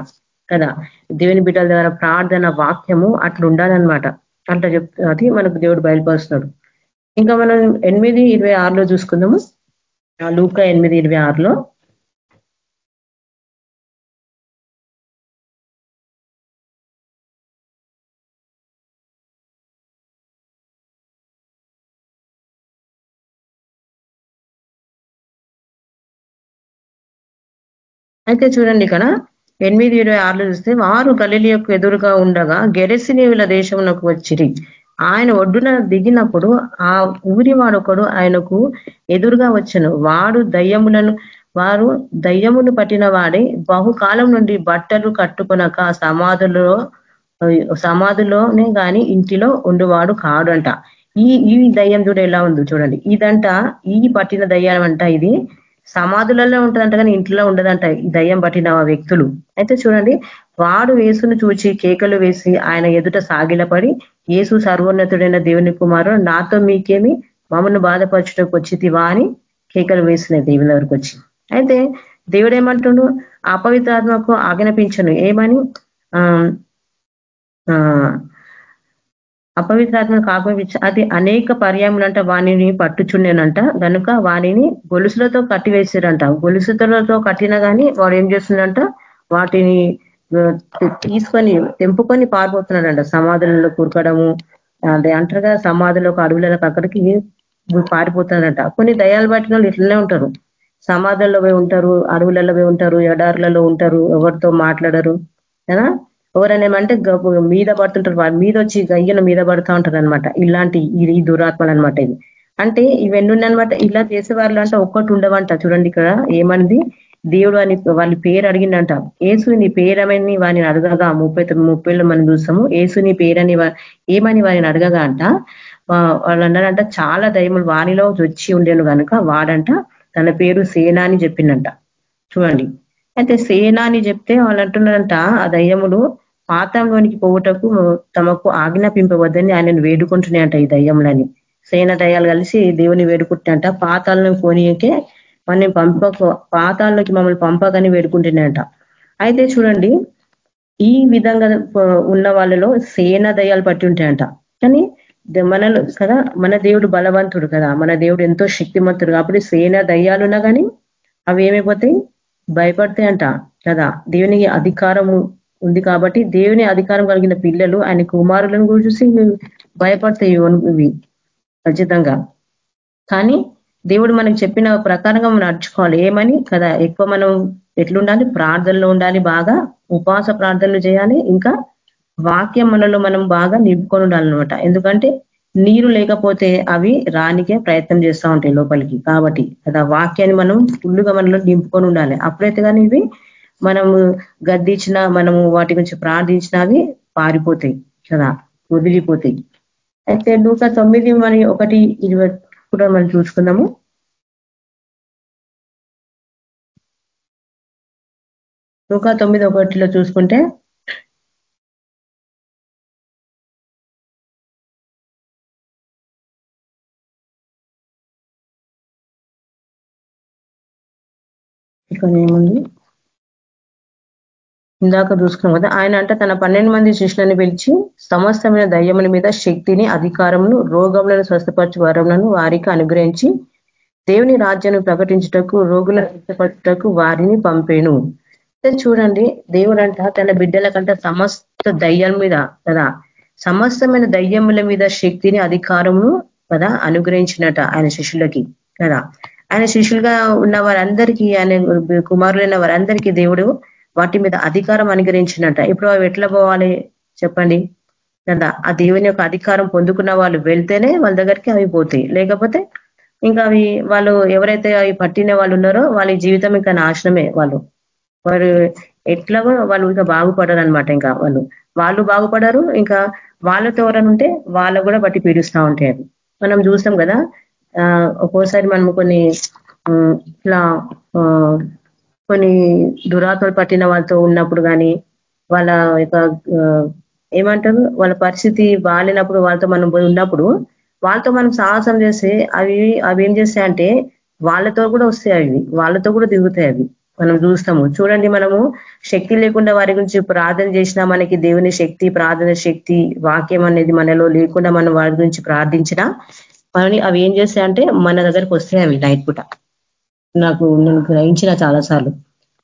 కదా. దేవుని బిడ్డల ద్వారా ప్రార్థన వాక్యము అట్లుండాలన్నమాట. అట్లా చెప్ అది మనకు దేవుడు బయలుపరుస్తున్నాడు. ఇంకా మనం ఎనిమిది ఇరవై ఆరులో చూసుకుందాము. లూక ఎనిమిది ఇరవై ఆరులో అయితే చూడండి ఇక్కడ ఎనిమిది ఇరవై ఆరులో చూస్తే వారు గలిలియకు ఎదురుగా ఉండగా గెరెసినీవుల దేశంలోకి వచ్చిరి. ఆయన ఒడ్డున దిగినప్పుడు ఆ ఊరి వాడొకడు ఆయనకు ఎదురుగా వచ్చను. వాడు దయ్యములను వారు దయ్యమును పట్టిన వాడే. బహుకాలం నుండి బట్టలు కట్టుకునక సమాధులో సమాధుల్లోనే కానీ ఇంటిలో ఉండువాడు కాడంట. ఈ ఈ దయ్యం చూడ ఎలా ఉంది చూడండి. ఇదంట ఈ పట్టిన దయ్యం అంట ఇది. సమాధులలో ఉంటుందంట కానీ ఇంట్లో ఉండదంట ఈ దయ్యం పట్టిన వ్యక్తులు. అయితే చూడండి వాడు వేసును చూచి కేకలు వేసి ఆయన ఎదుట సాగిలపడి ఏసు సర్వోన్నతుడైన దేవుని కుమారు నాతో మీకేమి? మమ్మల్ని బాధపరచడానికి వచ్చితివా? అని కేకలు వేసినాయి దేవుని వరకు వచ్చి. అయితే దేవుడు ఏమంటుండు అపవిత్రాత్మకు ఆజ్ఞాపించను. ఏమని? అపవిత్రాత్మకు ఆజ్ఞాపించ అది అనేక పర్యాములంట వాణిని పట్టుచుండేనంట. గనుక వాణిని గొలుసులతో కట్టివేసిరంట. గొలుసులతో కట్టినా కానీ వాడు ఏం చేస్తుండంట? వాటిని తీసుకొని తెంపుకొని పారిపోతున్నాడంట సమాధులలో కురకడము అదే అంటారు కదా సమాధులకు అడవులకు అక్కడికి పారిపోతున్నాడంట. కొన్ని దయాలు పట్టిన వాళ్ళు ఇట్లనే ఉంటారు. సమాధుల్లో పోయి ఉంటారు అడవులలో పోయి ఉంటారు ఎడారులలో ఉంటారు ఎవరితో మాట్లాడరు. కదా ఎవరనేమంటే మీద పడుతుంటారు వాడి మీద వచ్చి గయ్యన మీద పడుతూ ఉంటారు అనమాట ఇలాంటి ఇది దురాత్మలు అనమాట ఇది అంటే ఇవన్నీ అనమాట ఇలా చేసే వాళ్ళు అంటే ఒక్కటి ఉండవంట. చూడండి ఇక్కడ ఏమనింది దేవుడు అని వాళ్ళ పేరు అడిగిందంట ఏసు నీ పేరమని వాడిని అడగగా. ముప్పై ముప్పైలో మనం చూస్తాము. ఏసు నీ పేరని ఏమని వారిని అడగగా అంట? వాళ్ళు అన్నారంట చాలా దయములు వానిలో వచ్చి ఉండేను కనుక వాడంట తన పేరు సేన అని చెప్పిందంట చూడండి. అయితే సేన అని చెప్తే వాళ్ళు అంటున్నారంట ఆ దయ్యములు పాతంలోనికి పోవుటకు తమకు ఆజ్ఞాపింపవద్దని ఆయనను వేడుకుంటున్నాయంట ఈ దయ్యంలని సేన దయ్యాలు కలిసి దేవుని వేడుకుంటున్నాయంట. పాతాలను పోనీయకే మనం పంపక పాతాల్లోకి మమ్మల్ని పంపకని వేడుకుంటున్నాయంట. అయితే చూడండి ఈ విధంగా ఉన్న వాళ్ళలో సేన దయ్యాలు పట్టి ఉంటాయంట. కానీ మనలో కదా మన దేవుడు బలవంతుడు కదా. మన దేవుడు ఎంతో శక్తిమంతుడు. కాబట్టి సేన దయ్యాలున్నా కానీ అవి ఏమైపోతాయి? భయపడతాయంట కదా. దేవునికి అధికారము ఉంది కాబట్టి దేవుని అధికారం కలిగిన పిల్లలు ఆయన కుమారులను కూడా చూసి భయపడతాయి ఇవి. ఖచ్చితంగా. కానీ దేవుడు మనకు చెప్పిన ప్రకారంగా మనం నడుచుకోవాలి. ఏమని? కదా ఎక్కువ మనం ఎట్లుండాలి? ప్రార్థనలో ఉండాలి బాగా. ఉపవాస ప్రార్థనలు చేయాలి. ఇంకా వాక్యం మనలో మనం బాగా నింపుకొని ఉండాలన్నమాట. ఎందుకంటే నీరు లేకపోతే అవి రానికే ప్రయత్నం చేస్తూ ఉంటాయి లోపలికి. కాబట్టి కదా వాక్యాన్ని మనం ఫుల్లుగా మనలో నింపుకొని ఉండాలి. అప్పుడైతే కానీ ఇవి మనము గద్దించిన మనము వాటి గురించి ప్రార్థించినవి పారిపోతాయి కదా వదిలిపోతాయి. అయితే నూక తొమ్మిది మరి ఒకటి ఇరవై కూడా మనం చూసుకుందాము. లూక తొమ్మిది ఒకటిలో చూసుకుంటే ఇక్కడ ఏముంది? ఇందాక చూసుకున్నాం కదా ఆయన అంటే తన పన్నెండు మంది శిష్యులను పిలిచి సమస్తమైన దయ్యముల మీద శక్తిని అధికారమును రోగములను స్వస్థపరచు వరములను వారికి అనుగ్రహించి దేవుని రాజ్యాన్ని ప్రకటించుటకు రోగులను స్వస్థపరచుటకు వారిని పంపేను. చూడండి దేవుడు అంట తన బిడ్డల సమస్త దయ్యాల మీద కదా సమస్తమైన దయ్యముల మీద శక్తిని అధికారమును కదా అనుగ్రహించినట ఆయన శిష్యులకి కదా. ఆయన శిష్యులుగా ఉన్న వారందరికీ ఆయన కుమారులైన వారందరికీ దేవుడు వాటి మీద అధికారం అనుగ్రహించినట. ఇప్పుడు అవి ఎట్లా పోవాలి చెప్పండి. కదా ఆ దేవుని యొక్క అధికారం పొందుకున్న వాళ్ళు వెళ్తేనే వాళ్ళ దగ్గరికి అవి పోతాయి. లేకపోతే ఇంకా అవి వాళ్ళు ఎవరైతే అవి పట్టిన వాళ్ళు ఉన్నారో వాళ్ళ జీవితం ఇంకా నాశనమే వాళ్ళు. వారు ఎట్లాగో వాళ్ళు ఇంకా బాగుపడరు అనమాట ఇంకా వాళ్ళు. వాళ్ళు బాగుపడరు ఇంకా వాళ్ళతో ఎవరనుంటే వాళ్ళు కూడా బట్టి పీడిస్తూ ఉంటాయి మనం చూస్తాం కదా ఒక్కోసారి మనం కొన్ని ఇట్లా కొన్ని దురాత్మలు పట్టిన వాళ్ళతో ఉన్నప్పుడు కానీ వాళ్ళ యొక్క ఏమంటారు? వాళ్ళ పరిస్థితి బాగాలేనప్పుడు వాళ్ళతో మనం పోయి ఉన్నప్పుడు వాళ్ళతో మనం సాహసం చేస్తే అవి అవి ఏం చేస్తాయంటే వాళ్ళతో కూడా వస్తాయి అవి. వాళ్ళతో కూడా దిగుతాయి అవి. మనం చూస్తాము. చూడండి మనము శక్తి లేకుండా వారి గురించి ప్రార్థన చేసినా మనకి దేవుని శక్తి ప్రార్థన శక్తి వాక్యం అనేది మనలో లేకుండా మనం వారి గురించి ప్రార్థించినా మనని అవి ఏం చేస్తాయంటే మన దగ్గరికి వస్తాయి అవి నైట్ పూట. నాకు నేను గ్రహించిన చాలాసార్లు.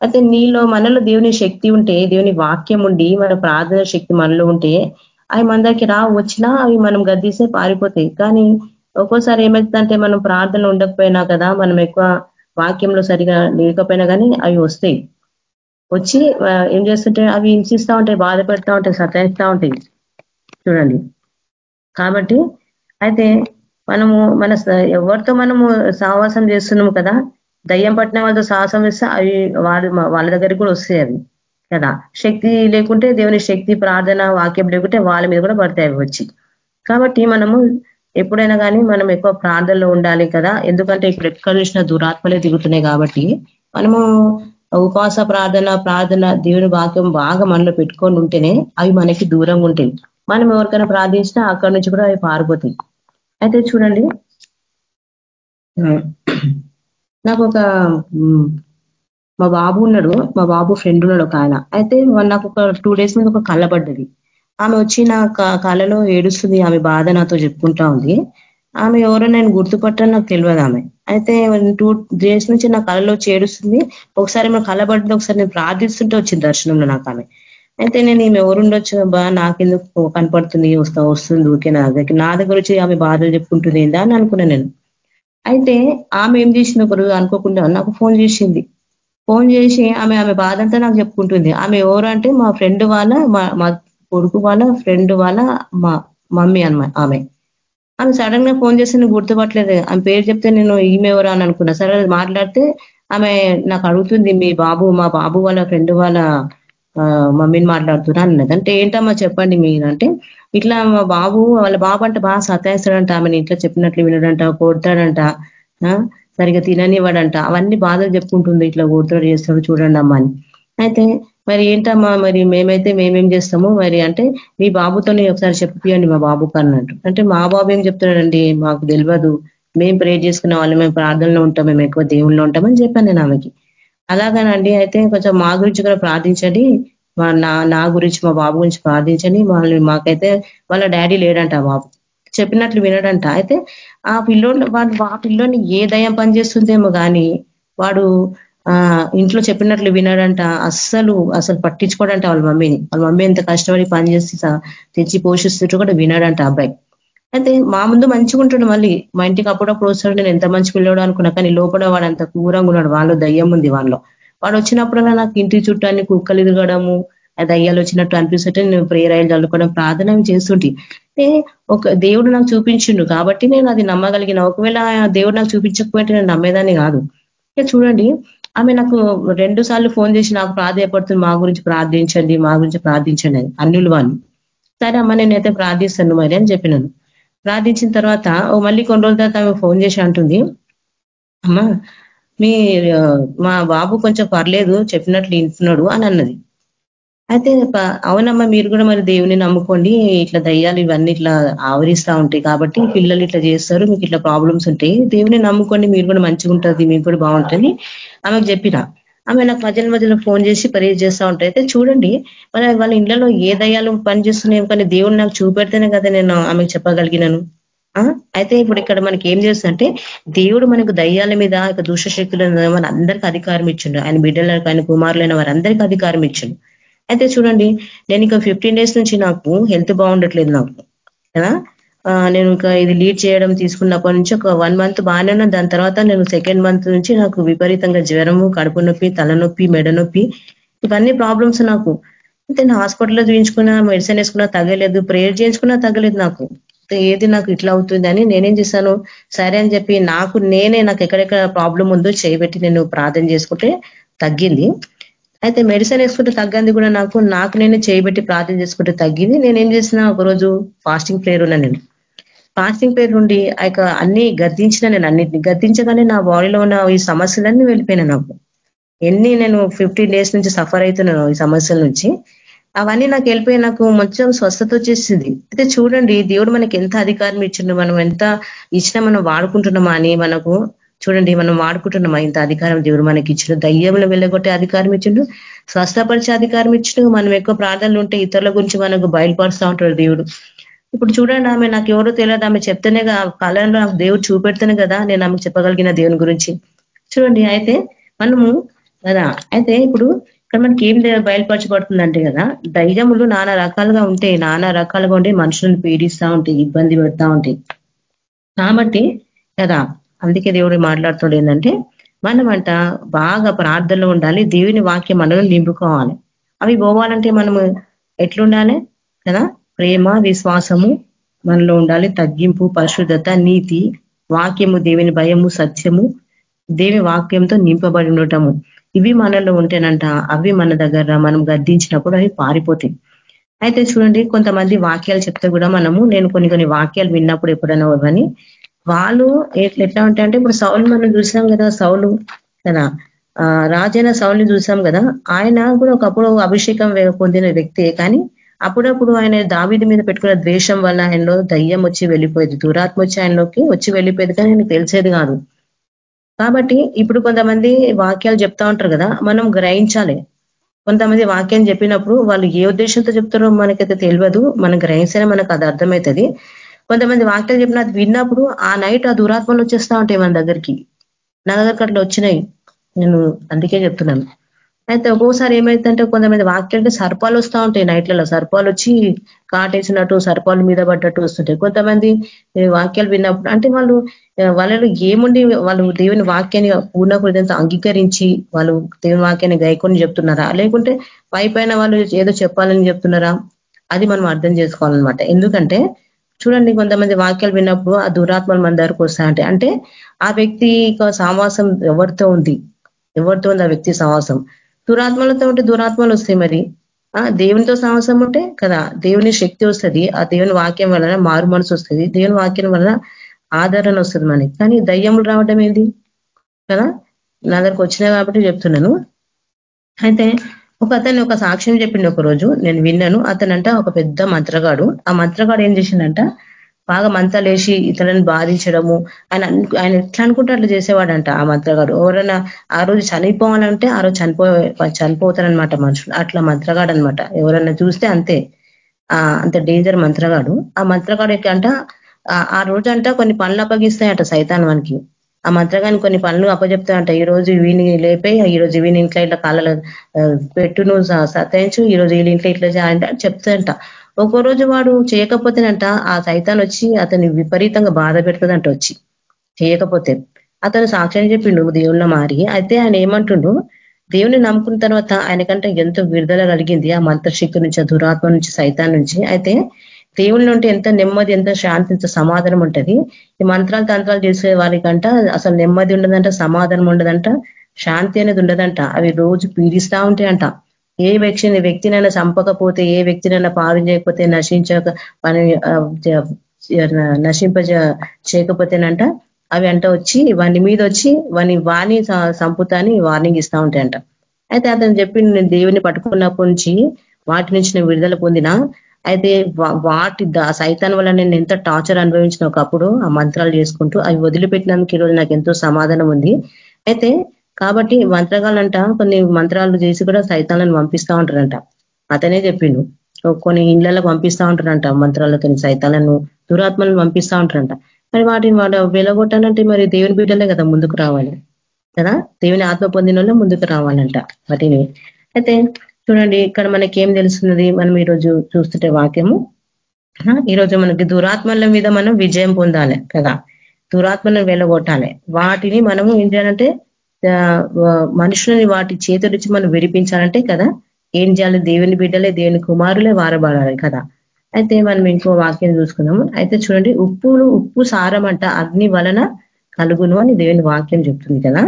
అయితే నీలో మనలో దేవుని శక్తి ఉంటే దేవుని వాక్యం ఉండి మన ప్రార్థన శక్తి మనలో ఉంటే అవి మన దగ్గరికి రా వచ్చినా అవి మనం గద్దీసే పారిపోతాయి. కానీ ఒక్కోసారి ఏమవుతుందంటే మనం ప్రార్థన ఉండకపోయినా కదా మనం ఎక్కువ వాక్యంలో సరిగా లేకపోయినా కానీ అవి వస్తాయి. వచ్చి ఏం చేస్తుంటే అవి హింసిస్తూ ఉంటాయి బాధ పెడతా ఉంటాయి సతాయిస్తూ ఉంటాయి. చూడండి. కాబట్టి అయితే మనము మన ఎవరితో మనము సహవాసం చేస్తున్నాము కదా దయ్యం పట్టిన వాళ్ళతో సాహసం ఇస్తే అవి వాళ్ళ వాళ్ళ దగ్గరికి కూడా వస్తాయి అవి. కదా? శక్తి లేకుంటే దేవుని శక్తి ప్రార్థన వాక్యం లేకుంటే వాళ్ళ మీద కూడా పడతాయి వచ్చి. కాబట్టి మనము ఎప్పుడైనా కానీ మనం ఎక్కువ ప్రార్థనలో ఉండాలి కదా? ఎందుకంటే ఇప్పుడు ఎక్కడ చూసిన దురాత్మలే దిగుతున్నాయి కాబట్టి మనము ఉపవాస ప్రార్థన ప్రార్థన దేవుని వాక్యం బాగా మనలో పెట్టుకొని ఉంటేనే అవి మనకి దూరంగా ఉంటాయి. మనం ఎవరికైనా ప్రార్థించినా అక్కడి నుంచి కూడా అవి పారిపోతాయి. అయితే చూడండి. నాకు ఒక మా బాబు ఉన్నాడు. మా బాబు ఫ్రెండ్ ఉన్నాడు ఒక ఆయన. అయితే నాకు ఒక టూ డేస్ మీద ఒక కళ్ళ పడ్డది. ఆమె వచ్చి నా కళలో ఏడుస్తుంది. ఆమె బాధ నాతో చెప్పుకుంటా ఉంది. ఆమె ఎవరో నేను గుర్తుపట్టని నాకు తెలియదు ఆమె. అయితే టూ డేస్ నుంచి నా కళలో చేడుస్తుంది ఒకసారి మేము కళబడ్డది ఒకసారి నేను ప్రార్థిస్తుంటే వచ్చింది దర్శనంలో నాకు ఆమె. అయితే నేను ఈమె ఎవరుండొచ్చు బా నాకెందుకు కనపడుతుంది వస్తా వస్తుంది ఊరికే నా దగ్గర నా దగ్గర వచ్చి ఆమె బాధలు చెప్పుకుంటుంది ఏందా అని అనుకున్నాను నేను. అయితే ఆమె ఏం చేసింది ఒకరు అనుకోకుండా నాకు ఫోన్ చేసింది. ఫోన్ చేసి ఆమె ఆమె బాధంతా నాకు చెప్పుకుంటుంది. ఆమె ఎవరు అంటే మా ఫ్రెండ్ వాళ్ళ మా కొడుకు వాళ్ళ ఫ్రెండ్ వాళ్ళ మా మమ్మీ అనమాట ఆమె. ఆమె సడన్గా ఫోన్ చేస్తే నేను గుర్తుపట్టలేదు. ఆమె పేరు చెప్తే నేను ఈమె ఎవరు అని అనుకున్నా. సరే మాట్లాడితే ఆమె నాకు అడుగుతుంది మీ బాబు మా బాబు వాళ్ళ ఫ్రెండ్ వాళ్ళ మమ్మీని మాట్లాడుతున్నా అన్నది. అంటే ఏంటమ్మా చెప్పండి మీరు? అంటే ఇట్లా మా బాబు వాళ్ళ బాబు అంటే బాగా సతాయిస్తాడంట. ఆమెను ఇంట్లో చెప్పినట్లు వినడంట కొడతాడంట. సరిగా తిననివ్వడంట. అవన్నీ బాధలు చెప్పుకుంటుంది ఇట్లా కొడతాడు చేస్తాడు చూడండి అమ్మా అని. అయితే మరి ఏంటమ్మా మరి మేమైతే మేమేం చేస్తాము? మరి అంటే మీ బాబుతోనే ఒకసారి చెప్పియండి మా బాబుకు అన్నట్టు. అంటే మా బాబు ఏం చెప్తున్నాడండి మాకు తెలియదు మేము ప్రే చేసుకునే వాళ్ళు. మేము ప్రార్థనలో ఉంటాం. మేము ఎక్కువ దేవుళ్ళు ఉంటామని చెప్పాను నేను ఆమెకి. అలాగనండి. అయితే కొంచెం మా గురించి కూడా ప్రార్థించండి. నా నా గురించి మా బాబు గురించి ప్రార్థించండి. వాళ్ళని మాకైతే వాళ్ళ డాడీ లేడంట బాబు. చెప్పినట్లు వినడంట. అయితే ఆ పిల్లోని వాడు ఆ పిల్లోని ఏ దయం పనిచేస్తుందేమో కానీ వాడు ఆ ఇంట్లో చెప్పినట్లు వినడంట. అస్సలు అసలు పట్టించుకోడంట వాళ్ళ మమ్మీని. వాళ్ళ మమ్మీ ఎంత కష్టపడి పనిచేసి తెచ్చి పోషిస్తుంటూ కూడా వినడంట అబ్బాయి. అయితే మా ముందు మంచిగా ఉంటాడు మళ్ళీ. మా ఇంటికి అప్పుడప్పుడు వస్తాడు. నేను ఎంత మంచి పిల్లడు అనుకున్నా కానీ లోపల వాడు అంత కూరంగా ఉన్నాడు. వాళ్ళు దయ్యం ఉంది వాళ్ళు వాడు వచ్చినప్పుడల్లా నాకు ఇంటి చుట్టాన్ని కుక్కలు ఎదగడము దయ్యాలు వచ్చినట్టు అనిపిస్తుంటే నేను ప్రేరాయలు చల్లుకోవడం ప్రార్థన చేస్తుంటే. ఒక దేవుడు నాకు చూపించిండు కాబట్టి నేను అది నమ్మగలిగిన. ఒకవేళ దేవుడు నాకు చూపించకపోతే నేను నమ్మేదాన్ని కాదు. ఇక చూడండి ఆమె నాకు రెండు సార్లు ఫోన్ చేసి నాకు ప్రాధాయపడుతుంది. మా గురించి ప్రార్థించండి మా గురించి ప్రార్థించండి అని వాళ్ళు. సరే అమ్మ నేనైతే ప్రార్థిస్తాను మరి అని చెప్పినాను. ప్రార్థించిన తర్వాత ఓ మళ్ళీ కొన్ని రోజుల తర్వాత ఆమె ఫోన్ చేసి అంటుంది. అమ్మా మీ మా బాబు కొంచెం పర్లేదు చెప్పినట్లు ఇంటున్నాడు అని అన్నది. అయితే అవునమ్మా మీరు కూడా మరి దేవుని నమ్ముకోండి ఇట్లా దయ్యాలు ఇవన్నీ ఇట్లా ఆవరిస్తూ ఉంటాయి కాబట్టి పిల్లలు ఇట్లా చేస్తారు మీకు ఇట్లా ప్రాబ్లమ్స్ ఉంటాయి దేవుని నమ్ముకోండి మీరు కూడా మంచిగా ఉంటుంది మీకు కూడా బాగుంటుంది ఆమెకు చెప్పిన. ఆమె నాకు మధ్యలో మధ్యలో ఫోన్ చేసి పరీక్ష చేస్తూ ఉంటాయి అయితే చూడండి మన వాళ్ళ ఇళ్ళలో ఏ దయాలు పనిచేస్తున్నాయి కానీ దేవుడు నాకు చూపెడితేనే కదా నేను ఆమెకు చెప్పగలిగినాను. అయితే ఇప్పుడు ఇక్కడ మనకి ఏం చేస్తుందంటే దేవుడు మనకు దయ్యాల మీద ఇక దుష్టశక్తుల మన అందరికీ అధికారం ఇచ్చిండు. ఆయన బిడ్డలకు ఆయన కుమారులైన వారందరికీ అధికారం ఇచ్చిండు. అయితే చూడండి నేను ఇక ఫిఫ్టీన్ డేస్ నుంచి నాకు హెల్త్ బాగుండట్లేదు నాకు. కదా? నేను ఇంకా ఇది లీడ్ చేయడం తీసుకున్నప్పటి నుంచి ఒక వన్ మంత్ బాగానే ఉన్నా దాని తర్వాత నేను సెకండ్ మంత్ నుంచి నాకు విపరీతంగా జ్వరము కడుపు నొప్పి తలనొప్పి మెడ నొప్పి ఇవన్నీ ప్రాబ్లమ్స్ నాకు. నేను హాస్పిటల్లో చూపించుకున్నా మెడిసిన్ వేసుకున్నా తగ్గలేదు ప్రేయర్ చేయించుకున్నా తగ్గలేదు నాకు. ఏది నాకు ఇట్లా అవుతుందని నేనేం చేశాను? సరే అని చెప్పి నాకు నేనే నాకు ఎక్కడెక్కడ ప్రాబ్లం ఉందో చేయబెట్టి నేను ప్రార్థన చేసుకుంటే తగ్గింది. అయితే మెడిసిన్ వేసుకుంటే తగ్గింది కూడా నాకు. నాకు నేనే చేయబెట్టి ప్రార్థన చేసుకుంటే తగ్గింది. నేనేం చేసిన ఒకరోజు ఫాస్టింగ్ ప్రేయర్ ఉన్నా నేను. ఫాస్టింగ్ ప్రేయర్ ఉండి ఆ అన్ని గద్దించిన నేను అన్నింటిని గద్దించగానే నా బాడీలో ఉన్న ఈ సమస్యలన్నీ వెళ్ళిపోయినా నాకు. ఎన్ని నేను ఫిఫ్టీన్ డేస్ నుంచి సఫర్ అవుతున్నాను ఈ సమస్యల నుంచి. అవన్నీ నాకు వెళ్ళిపోయి నాకు మొత్తం స్వస్థత వచ్చేసింది. అయితే చూడండి దేవుడు మనకి ఎంత అధికారం ఇచ్చిండు మనం ఎంత ఇచ్చినా మనం వాడుకుంటున్నామా అని మనకు చూడండి మనం వాడుకుంటున్నాం ఇంత అధికారం దేవుడు మనకి ఇచ్చిన దయ్యంలో వెళ్ళగొట్టే అధికారం ఇచ్చిండు. స్వస్థపరిచే అధికారం ఇచ్చిండు. మనం ఎక్కువ ప్రార్థనలు ఉంటే ఇతరుల గురించి మనకు బయలుపరుస్తూ ఉంటాడు దేవుడు. ఇప్పుడు చూడండి ఆమె నాకు ఎవరో తెలియదు. ఆమె చెప్తేనే కాలంలో నాకు దేవుడు చూపెడితేనే కదా నేను ఆమె చెప్పగలిగిన దేవుని గురించి. చూడండి అయితే మనము కదా అయితే ఇప్పుడు ఇక్కడ మనకి ఏం బయలుపరచబడుతుందంటే కదా దైర్యములు నానా రకాలుగా ఉంటాయి నానా రకాలుగా ఉండి మనుషులను పీడిస్తూ ఉంటాయి ఇబ్బంది పెడతా ఉంటాయి. కాబట్టి కదా అందుకే దేవుడు మాట్లాడుతాడు ఏంటంటే మనమంట బాగా ప్రార్థనలో ఉండాలి దేవుని వాక్యం మనలో నింపుకోవాలి. అవి పోవాలంటే మనము ఎట్లుండాలి కదా? ప్రేమ విశ్వాసము మనలో ఉండాలి తగ్గింపు పరిశుద్ధత నీతి వాక్యము దేవుని భయము సత్యము దేవి వాక్యంతో నింపబడి ఉండటము. ఇవి మనలో ఉంటేనంట అవి మన దగ్గర మనం గద్దించినప్పుడు అవి పారిపోతాయి. అయితే చూడండి కొంతమంది వాక్యాలు చెప్తే కూడా మనము నేను కొన్ని కొన్ని వాక్యాలు విన్నప్పుడు ఎప్పుడైనా ఇవ్వని వాళ్ళు ఎట్లా ఉంటాయంటే ఇప్పుడు సౌలు మనం చూసాం కదా సౌలు కదా రాజైన సౌల్ని చూసాం కదా ఆయన కూడా ఒకప్పుడు అభిషేకం పొందిన వ్యక్తే. కానీ అప్పుడప్పుడు ఆయన దావిడి మీద పెట్టుకున్న ద్వేషం వల్ల ఆయనలో దయ్యం వచ్చి వెళ్ళిపోయేది. దురాత్మ వచ్చి ఆయనలోకి వచ్చి వెళ్ళిపోయేది. కానీ ఆయనకు తెలిసేది కాదు. కాబట్టి ఇప్పుడు కొంతమంది వాక్యాలు చెప్తా ఉంటారు కదా మనం గ్రహించాలి. కొంతమంది వాక్యం చెప్పినప్పుడు వాళ్ళు ఏ ఉద్దేశంతో చెప్తారో మనకైతే తెలియదు. మనం గ్రహించనే మనకు అది అర్థమవుతుంది. కొంతమంది వాక్యాలు చెప్పిన అది విన్నప్పుడు ఆ నైట్ ఆ దురాత్మలు వచ్చేస్తా ఉంటాయి మన దగ్గరికి. నా దగ్గరికి అట్లా వచ్చినాయి. నేను అందుకే చెప్తున్నాను. అయితే ఒక్కోసారి ఏమైతుందంటే కొంతమంది వాక్యాలంటే సర్పాలు వస్తూ ఉంటాయి నైట్లలో. సర్పాలు వచ్చి కాటేసినట్టు సర్పాలు మీద పడ్డట్టు వస్తుంటాయి. కొంతమంది వాక్యాలు విన్నప్పుడు అంటే వాళ్ళు వాళ్ళలో ఏముండి వాళ్ళు దేవుని వాక్యాన్ని పూర్ణ హృదయంతో అంగీకరించి వాళ్ళు దేవుని వాక్యాన్ని గైకొని చెప్తున్నారా? లేకుంటే పై వాళ్ళు ఏదో చెప్పాలని చెప్తున్నారా? అది మనం అర్థం చేసుకోవాలన్నమాట. ఎందుకంటే చూడండి కొంతమంది వాక్యాలు విన్నప్పుడు ఆ దురాత్మలు మన దగ్గరకు వస్తాయంటే అంటే ఆ వ్యక్తి సావాసం ఎవరితో ఉంది? ఎవరితో ఉంది ఆ వ్యక్తి సావాసం? దురాత్మలతో ఉంటే దురాత్మలు వస్తాయి మరి. ఆ దేవునితో సాహసం ఉంటే కదా దేవుని శక్తి వస్తుంది ఆ దేవుని వాక్యం వలన మారు మనసు వస్తుంది దేవుని వాక్యం వలన ఆదరణ వస్తుంది మనకి. కానీ దయ్యములు రావడం ఏంది? కదా నా దగ్గరకు వచ్చినాయి కాబట్టి చెప్తున్నాను. అయితే ఒక అతన్ని ఒక సాక్ష్యం చెప్పిండు ఒక రోజు నేను విన్నాను. అతనంట ఒక పెద్ద మంత్రగాడు. ఆ మంత్రగాడు ఏం చేసిండంట బాగా మంత్రాలేసి ఇతరులను బాధించడము ఆయన ఆయన ఎట్లా అనుకుంటే అట్లా చేసేవాడంట ఆ మంత్రగాడు. ఎవరైనా ఆ రోజు చనిపోవాలంటే ఆ రోజు చనిపో చనిపోతారనమాట మనుషులు. అట్లా మంత్రగాడు అనమాట ఎవరన్నా చూస్తే అంతే. అంత డేంజర్ మంత్రగాడు. ఆ మంత్రగాడు అంట ఆ రోజు అంట కొన్ని పనులు అప్పగిస్తాయంట సైతాన్ వానికి. ఆ మంత్రగాని కొన్ని పనులు అప్పచెప్తాయంట ఈ రోజు వీని లేపే ఈ రోజు వీని ఇంట్లో ఇట్లా కాళ్ళలో పెట్టు నువ్వు సతాయించు ఈ రోజు వీళ్ళ ఇంట్లో ఇట్లా చేయాలంటే చెప్తాడంట. ఒక్కో రోజు వాడు చేయకపోతేనంట ఆ సైతాన్ వచ్చి అతని విపరీతంగా బాధ పెడుతుందంట వచ్చి. చేయకపోతే. అతను సాక్ష్యం చెప్పిండు దేవుళ్ళ మారి. అయితే ఆయన ఏమంటుండు? దేవుని నమ్ముకున్న తర్వాత ఆయనకంటే ఎంతో విడుదల కలిగింది ఆ మంత్రశక్తి నుంచి ఆ దురాత్మ నుంచి సైతాన్ నుంచి. అయితే దేవుళ్ళ ఉంటే ఎంత నెమ్మది ఎంత శాంతి ఎంత సమాధానం ఉంటది ఈ మంత్రాలు తంత్రాలు చేసే వారికంట అసలు నెమ్మది ఉండదంట సమాధానం ఉండదంట శాంతి అనేది ఉండదంట. అవి రోజు పీడిస్తా ఉంటాయంట. ఏ వ్యక్తిని వ్యక్తినైనా చంపకపోతే ఏ వ్యక్తినైనా పాదం చేయకపోతే నశించక పని నశింప చేయకపోతేనంట అవి అంట వచ్చి వాని మీద వచ్చి వాని వాణి సంపుతాని వార్నింగ్ ఇస్తా ఉంటాయంట. అయితే అతను చెప్పి నేను దేవుని పట్టుకున్నప్పటి నుంచి వాటి నుంచి నేను విడుదల పొందిన అయితే వాటి సైతాన్ వల్ల నేను ఎంత టార్చర్ అనుభవించిన ఒకప్పుడు ఆ మంత్రాలు చేసుకుంటూ అవి వదిలిపెట్టినందుకు ఈరోజు నాకు ఎంతో సమాధానం ఉంది. అయితే కాబట్టి మంత్రగాలంట కొన్ని మంత్రాలు చేసి కూడా సైతాలను పంపిస్తా ఉంటారంట. అతనే చెప్పిండు. కొన్ని ఇండ్లలో పంపిస్తా ఉంటారంట మంత్రాలతో సైతాలను దురాత్మలను పంపిస్తా ఉంటారంట. మరి వాటిని వాడు వెలగొట్టాలంటే మరి దేవుని బిడ్డలే కదా ముందుకు రావాలి. కదా? దేవుని ఆత్మ పొందిన ముందుకు రావాలంట వాటిని. అయితే చూడండి ఇక్కడ మనకి ఏం తెలుస్తున్నది? మనం ఈరోజు చూస్తుంటే వాక్యము. ఈరోజు మనకి దురాత్మల మీద మనం విజయం పొందాలి కదా. దురాత్మలను వెళ్ళగొట్టాలి. వాటిని మనము ఏం చేయాలంటే మనుషులని వాటి చేతి నుంచి మనం విడిపించాలంటే కదా ఏం చేయాలి? దేవుని బిడ్డలే దేవుని కుమారులే వారబడాలి కదా. అయితే మనం ఇంకో వాక్యం చూసుకుందాము. అయితే చూడండి ఉప్పులు ఉప్పు సారం అంట అగ్ని వలన కలుగును అని దేవుని వాక్యం చెప్తుంది కదా.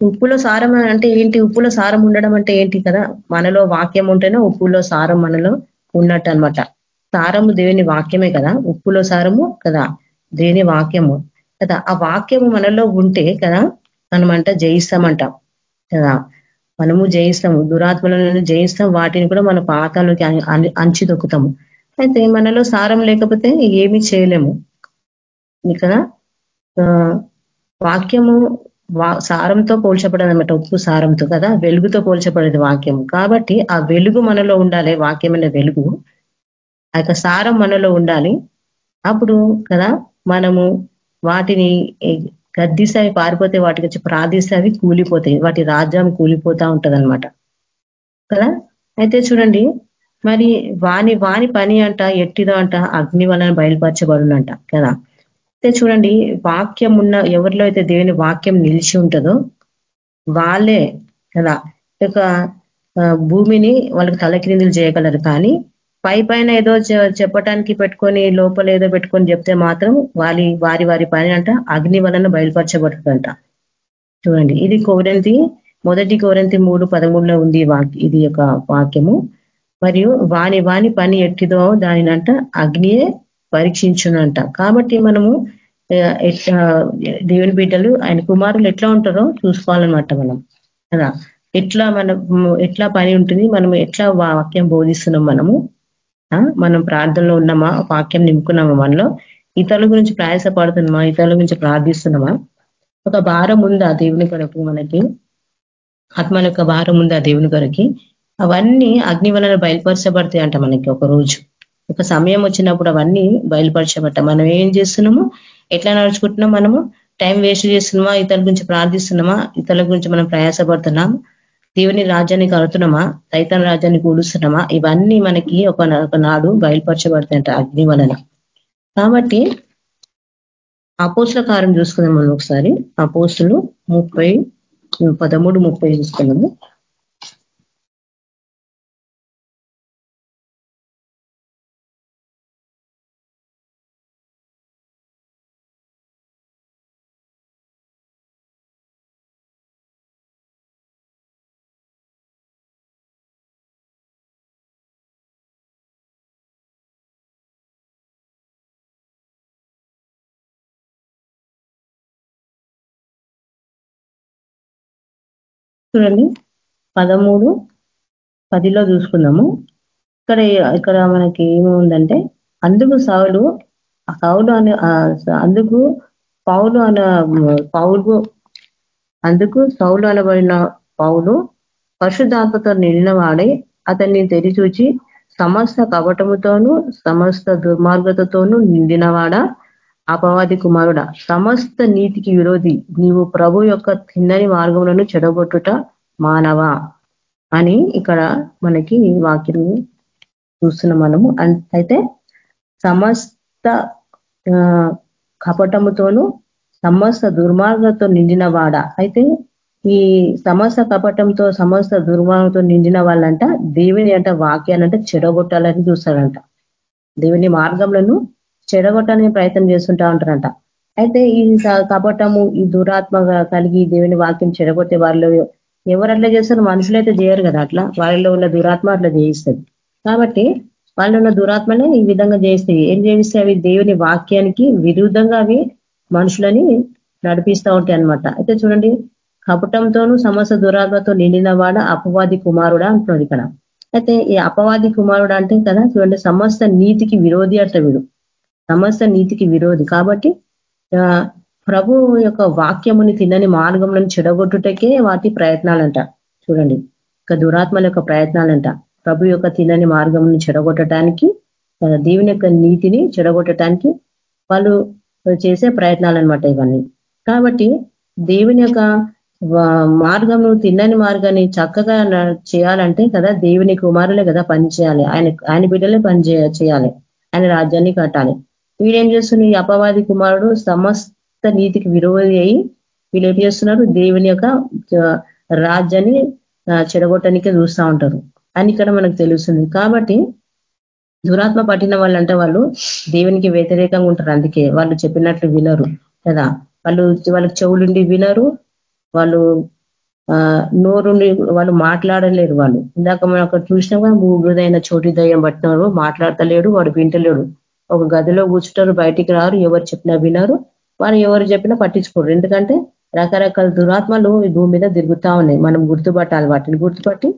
ఉప్పులో సారం అంటే ఏంటి? ఉప్పులో సారం ఉండడం అంటే ఏంటి కదా? మనలో వాక్యం ఉంటేనే ఉప్పులో సారం మనలో ఉన్నట్టు అనమాట సారము దేవుని వాక్యమే కదా? ఉప్పులో సారము కదా? దేవుని వాక్యము కదా? ఆ వాక్యము మనలో ఉంటే కదా మనమంట జయిస్తామంట కదా? మనము జయిస్తాము దురాత్మలను జయిస్తాం వాటిని కూడా మన పాతాలకి అంచి దొక్కుతాము అయితే మనలో సారం లేకపోతే ఏమి చేయలేము. కదా వాక్యము సారంతో పోల్చబడదు అనమాట ఉప్పు సారంతో కదా వెలుగుతో పోల్చబడేది వాక్యం కాబట్టి ఆ వెలుగు మనలో ఉండాలి వాక్యమైన వెలుగు. ఆ సారం మనలో ఉండాలి. అప్పుడు కదా మనము వాటిని గద్దిస్తే పారిపోతే వాటికి వచ్చి ప్రార్థిస్తే అవి కూలిపోతాయి. వాటి రాజ్యం కూలిపోతా ఉంటది కదా? అయితే చూడండి మరి వాని వాని పని అంట ఎట్టిదో అంట అగ్ని వలన బయలుపరచబడునంట కదా. అయితే చూడండి వాక్యం ఉన్న ఎవరిలో అయితే దేవుని వాక్యం నిలిచి ఉంటుందో వాళ్ళే కదా ఒక భూమిని వాళ్ళకి తలక్రిందులు చేయగలరు. కానీ పై పైన ఏదో చెప్పటానికి పెట్టుకొని లోపల ఏదో పెట్టుకొని చెప్తే మాత్రం వారి వారి వారి పని అంట అగ్ని వలన బయలుపరచబడుతుందంట. చూడండి ఇది కోరంతి మొదటి కోరంతి మూడు పదమూడులో ఉంది ఇది యొక్క వాక్యము. మరియు వాని వాని పని ఎట్టిదో దానినంట అగ్నియే పరీక్షించునంట. కాబట్టి మనము దేవుని బిడ్డలు ఆయన కుమారులు ఎట్లా ఉంటారో చూసుకోవాలన్నమాట మనం. కదా? ఎట్లా మనం ఎట్లా పని ఉంటుంది మనం ఎట్లా వాక్యం బోధిస్తున్నాం మనము? మనం ప్రార్థనలో ఉన్నామా? వాక్యం నింపుకున్నామా మనలో? ఇతరుల గురించి ప్రయాసపడుతున్నామా? ఇతరుల గురించి ప్రార్థిస్తున్నామా? ఒక భారం ఉందా దేవుని కొరకు మనకి? ఆత్మల యొక్క భారం ఉందా దేవుని కొరకి? అవన్నీ అగ్ని వలన బయలుపరచబడతాయి అంట మనకి ఒక రోజు ఒక సమయం వచ్చినప్పుడు అవన్నీ బయలుపరచబట్ట మనం ఏం చేస్తున్నాము ఎట్లా నడుచుకుంటున్నాం మనము టైం వేస్ట్ చేస్తున్నామా ఇతరుల గురించి ప్రార్థిస్తున్నామా ఇతరుల గురించి మనం ప్రయాసపడుతున్నాం దేవుని రాజ్యాన్ని కలుతున్నామా సైతాన్ రాజ్యాన్ని కూలుస్తున్నామా ఇవన్నీ మనకి ఒక నాడు బయలుపరచబడతాయంట అగ్ని వలన కాబట్టి అపోసుల కారం చూసుకుందాం మనం ఒకసారి. అపోసులు ముప్పై పదమూడు ముప్పై చూసుకున్నాము చూడండి. పదమూడు పదిలో చూసుకున్నాము ఇక్కడ ఇక్కడ మనకి ఏముందంటే అందుకు సౌలు సౌలు అనే అందుకు పౌలు అన పౌలు అందుకు సౌలు అనబడిన పౌలు పరిశుద్ధాత్మతో నిండిన వాడే అతన్ని తెరిచూచి సమస్త కవటముతోనూ సమస్త దుర్మార్గతతోనూ నిండినవాడా అపవాది కుమారుడ సమస్త నీతికి విరోధి నీవు ప్రభు యొక్క తిన్నని మార్గములను చెడగొట్టుట మానవ? అని ఇక్కడ మనకి వాక్యం చూస్తున్నాం మనము. అయితే సమస్త కపటముతోనూ సమస్త దుర్మార్గంతో నిండిన వాడ? అయితే ఈ సమస్త కపటంతో సమస్త దుర్మార్గంతో నిండిన వాళ్ళంట దేవుని అంట వాక్యానంట చెడగొట్టాలని చూస్తారంట దేవుని మార్గంలో చెడగొట్టాలని ప్రయత్నం చేస్తుంటా ఉంటారంట. అయితే ఈ కపటము ఈ దురాత్మ కలిగి దేవుని వాక్యం చెడగొట్టే వాళ్ళు ఎవరు అట్లా చేస్తారు? అయితే చేయరు కదా అట్లా. వాళ్ళలో ఉన్న దురాత్మ అట్లా చేయిస్తుంది కాబట్టి వాళ్ళు ఉన్న దురాత్మనే ఈ విధంగా చేస్తాయి ఏం చేయిస్తే అవి దేవుని వాక్యానికి విరుద్ధంగా అవి మనుషులని నడిపిస్తూ ఉంటాయి అనమాట అయితే చూడండి కపటంతోనూ సమస్త దురాత్మతో నిండిన వాడ? అపవాది కుమారుడా? అంటున్నాడు ఇక్కడ. అయితే ఈ అపవాది కుమారుడు అంటే కదా చూడండి సమస్త నీతికి విరోధి అట్ట వీడు. సమస్త నీతికి విరోధి. కాబట్టి ప్రభు యొక్క వాక్యముని తినని మార్గంలో చెడగొట్టుటకే వాటి ప్రయత్నాలంట. చూడండి. ఇక దురాత్మల యొక్క ప్రయత్నాలంట. ప్రభు యొక్క తినని మార్గం చెడగొట్టడానికి దేవుని యొక్క నీతిని చెడగొట్టడానికి వాళ్ళు చేసే ప్రయత్నాలు అనమాట ఇవన్నీ. కాబట్టి దేవుని యొక్క మార్గము తిన్నని మార్గాన్ని చక్కగా చేయాలంటే కదా దేవుని కుమారులే కదా పని చేయాలి. ఆయన ఆయన బిడ్డలే పని చేయాలి. ఆయన రాజ్యాన్ని కట్టాలి. వీడేం చేస్తున్న ఈ అపవాది కుమారుడు సమస్త నీతికి విరోధి అయి వీళ్ళు ఏం చేస్తున్నారు? దేవుని యొక్క రాజ్యాన్ని చెడగొట్టడానికే చూస్తూ ఉంటారు. అని ఇక్కడ మనకు తెలుస్తుంది. కాబట్టి దురాత్మ పట్టిన వాళ్ళంటే వాళ్ళు దేవునికి వ్యతిరేకంగా ఉంటారు. అందుకే వాళ్ళు చెప్పినట్లు వినరు కదా? వాళ్ళు వాళ్ళకి చెవులుండి వినరు వాళ్ళు నోరుండి వాళ్ళు మాట్లాడలేరు వాళ్ళు. ఇందాక మనం అక్కడ చూసినా మూగుదైన చోటి దయ్యం పట్టినారు మాట్లాడతలేడు వాడు వింటలేడు. ఒక గదిలో కూర్చుంటారు బయటికి రారు ఎవరు చెప్పినా వినరు. వాళ్ళు ఎవరు చెప్పినా పట్టించుకోరు. ఎందుకంటే రకరకాల దురాత్మలు ఈ భూమి మీద తిరుగుతా ఉన్నాయి. మనం గుర్తుపట్టాలి వాటిని. గుర్తుపట్టి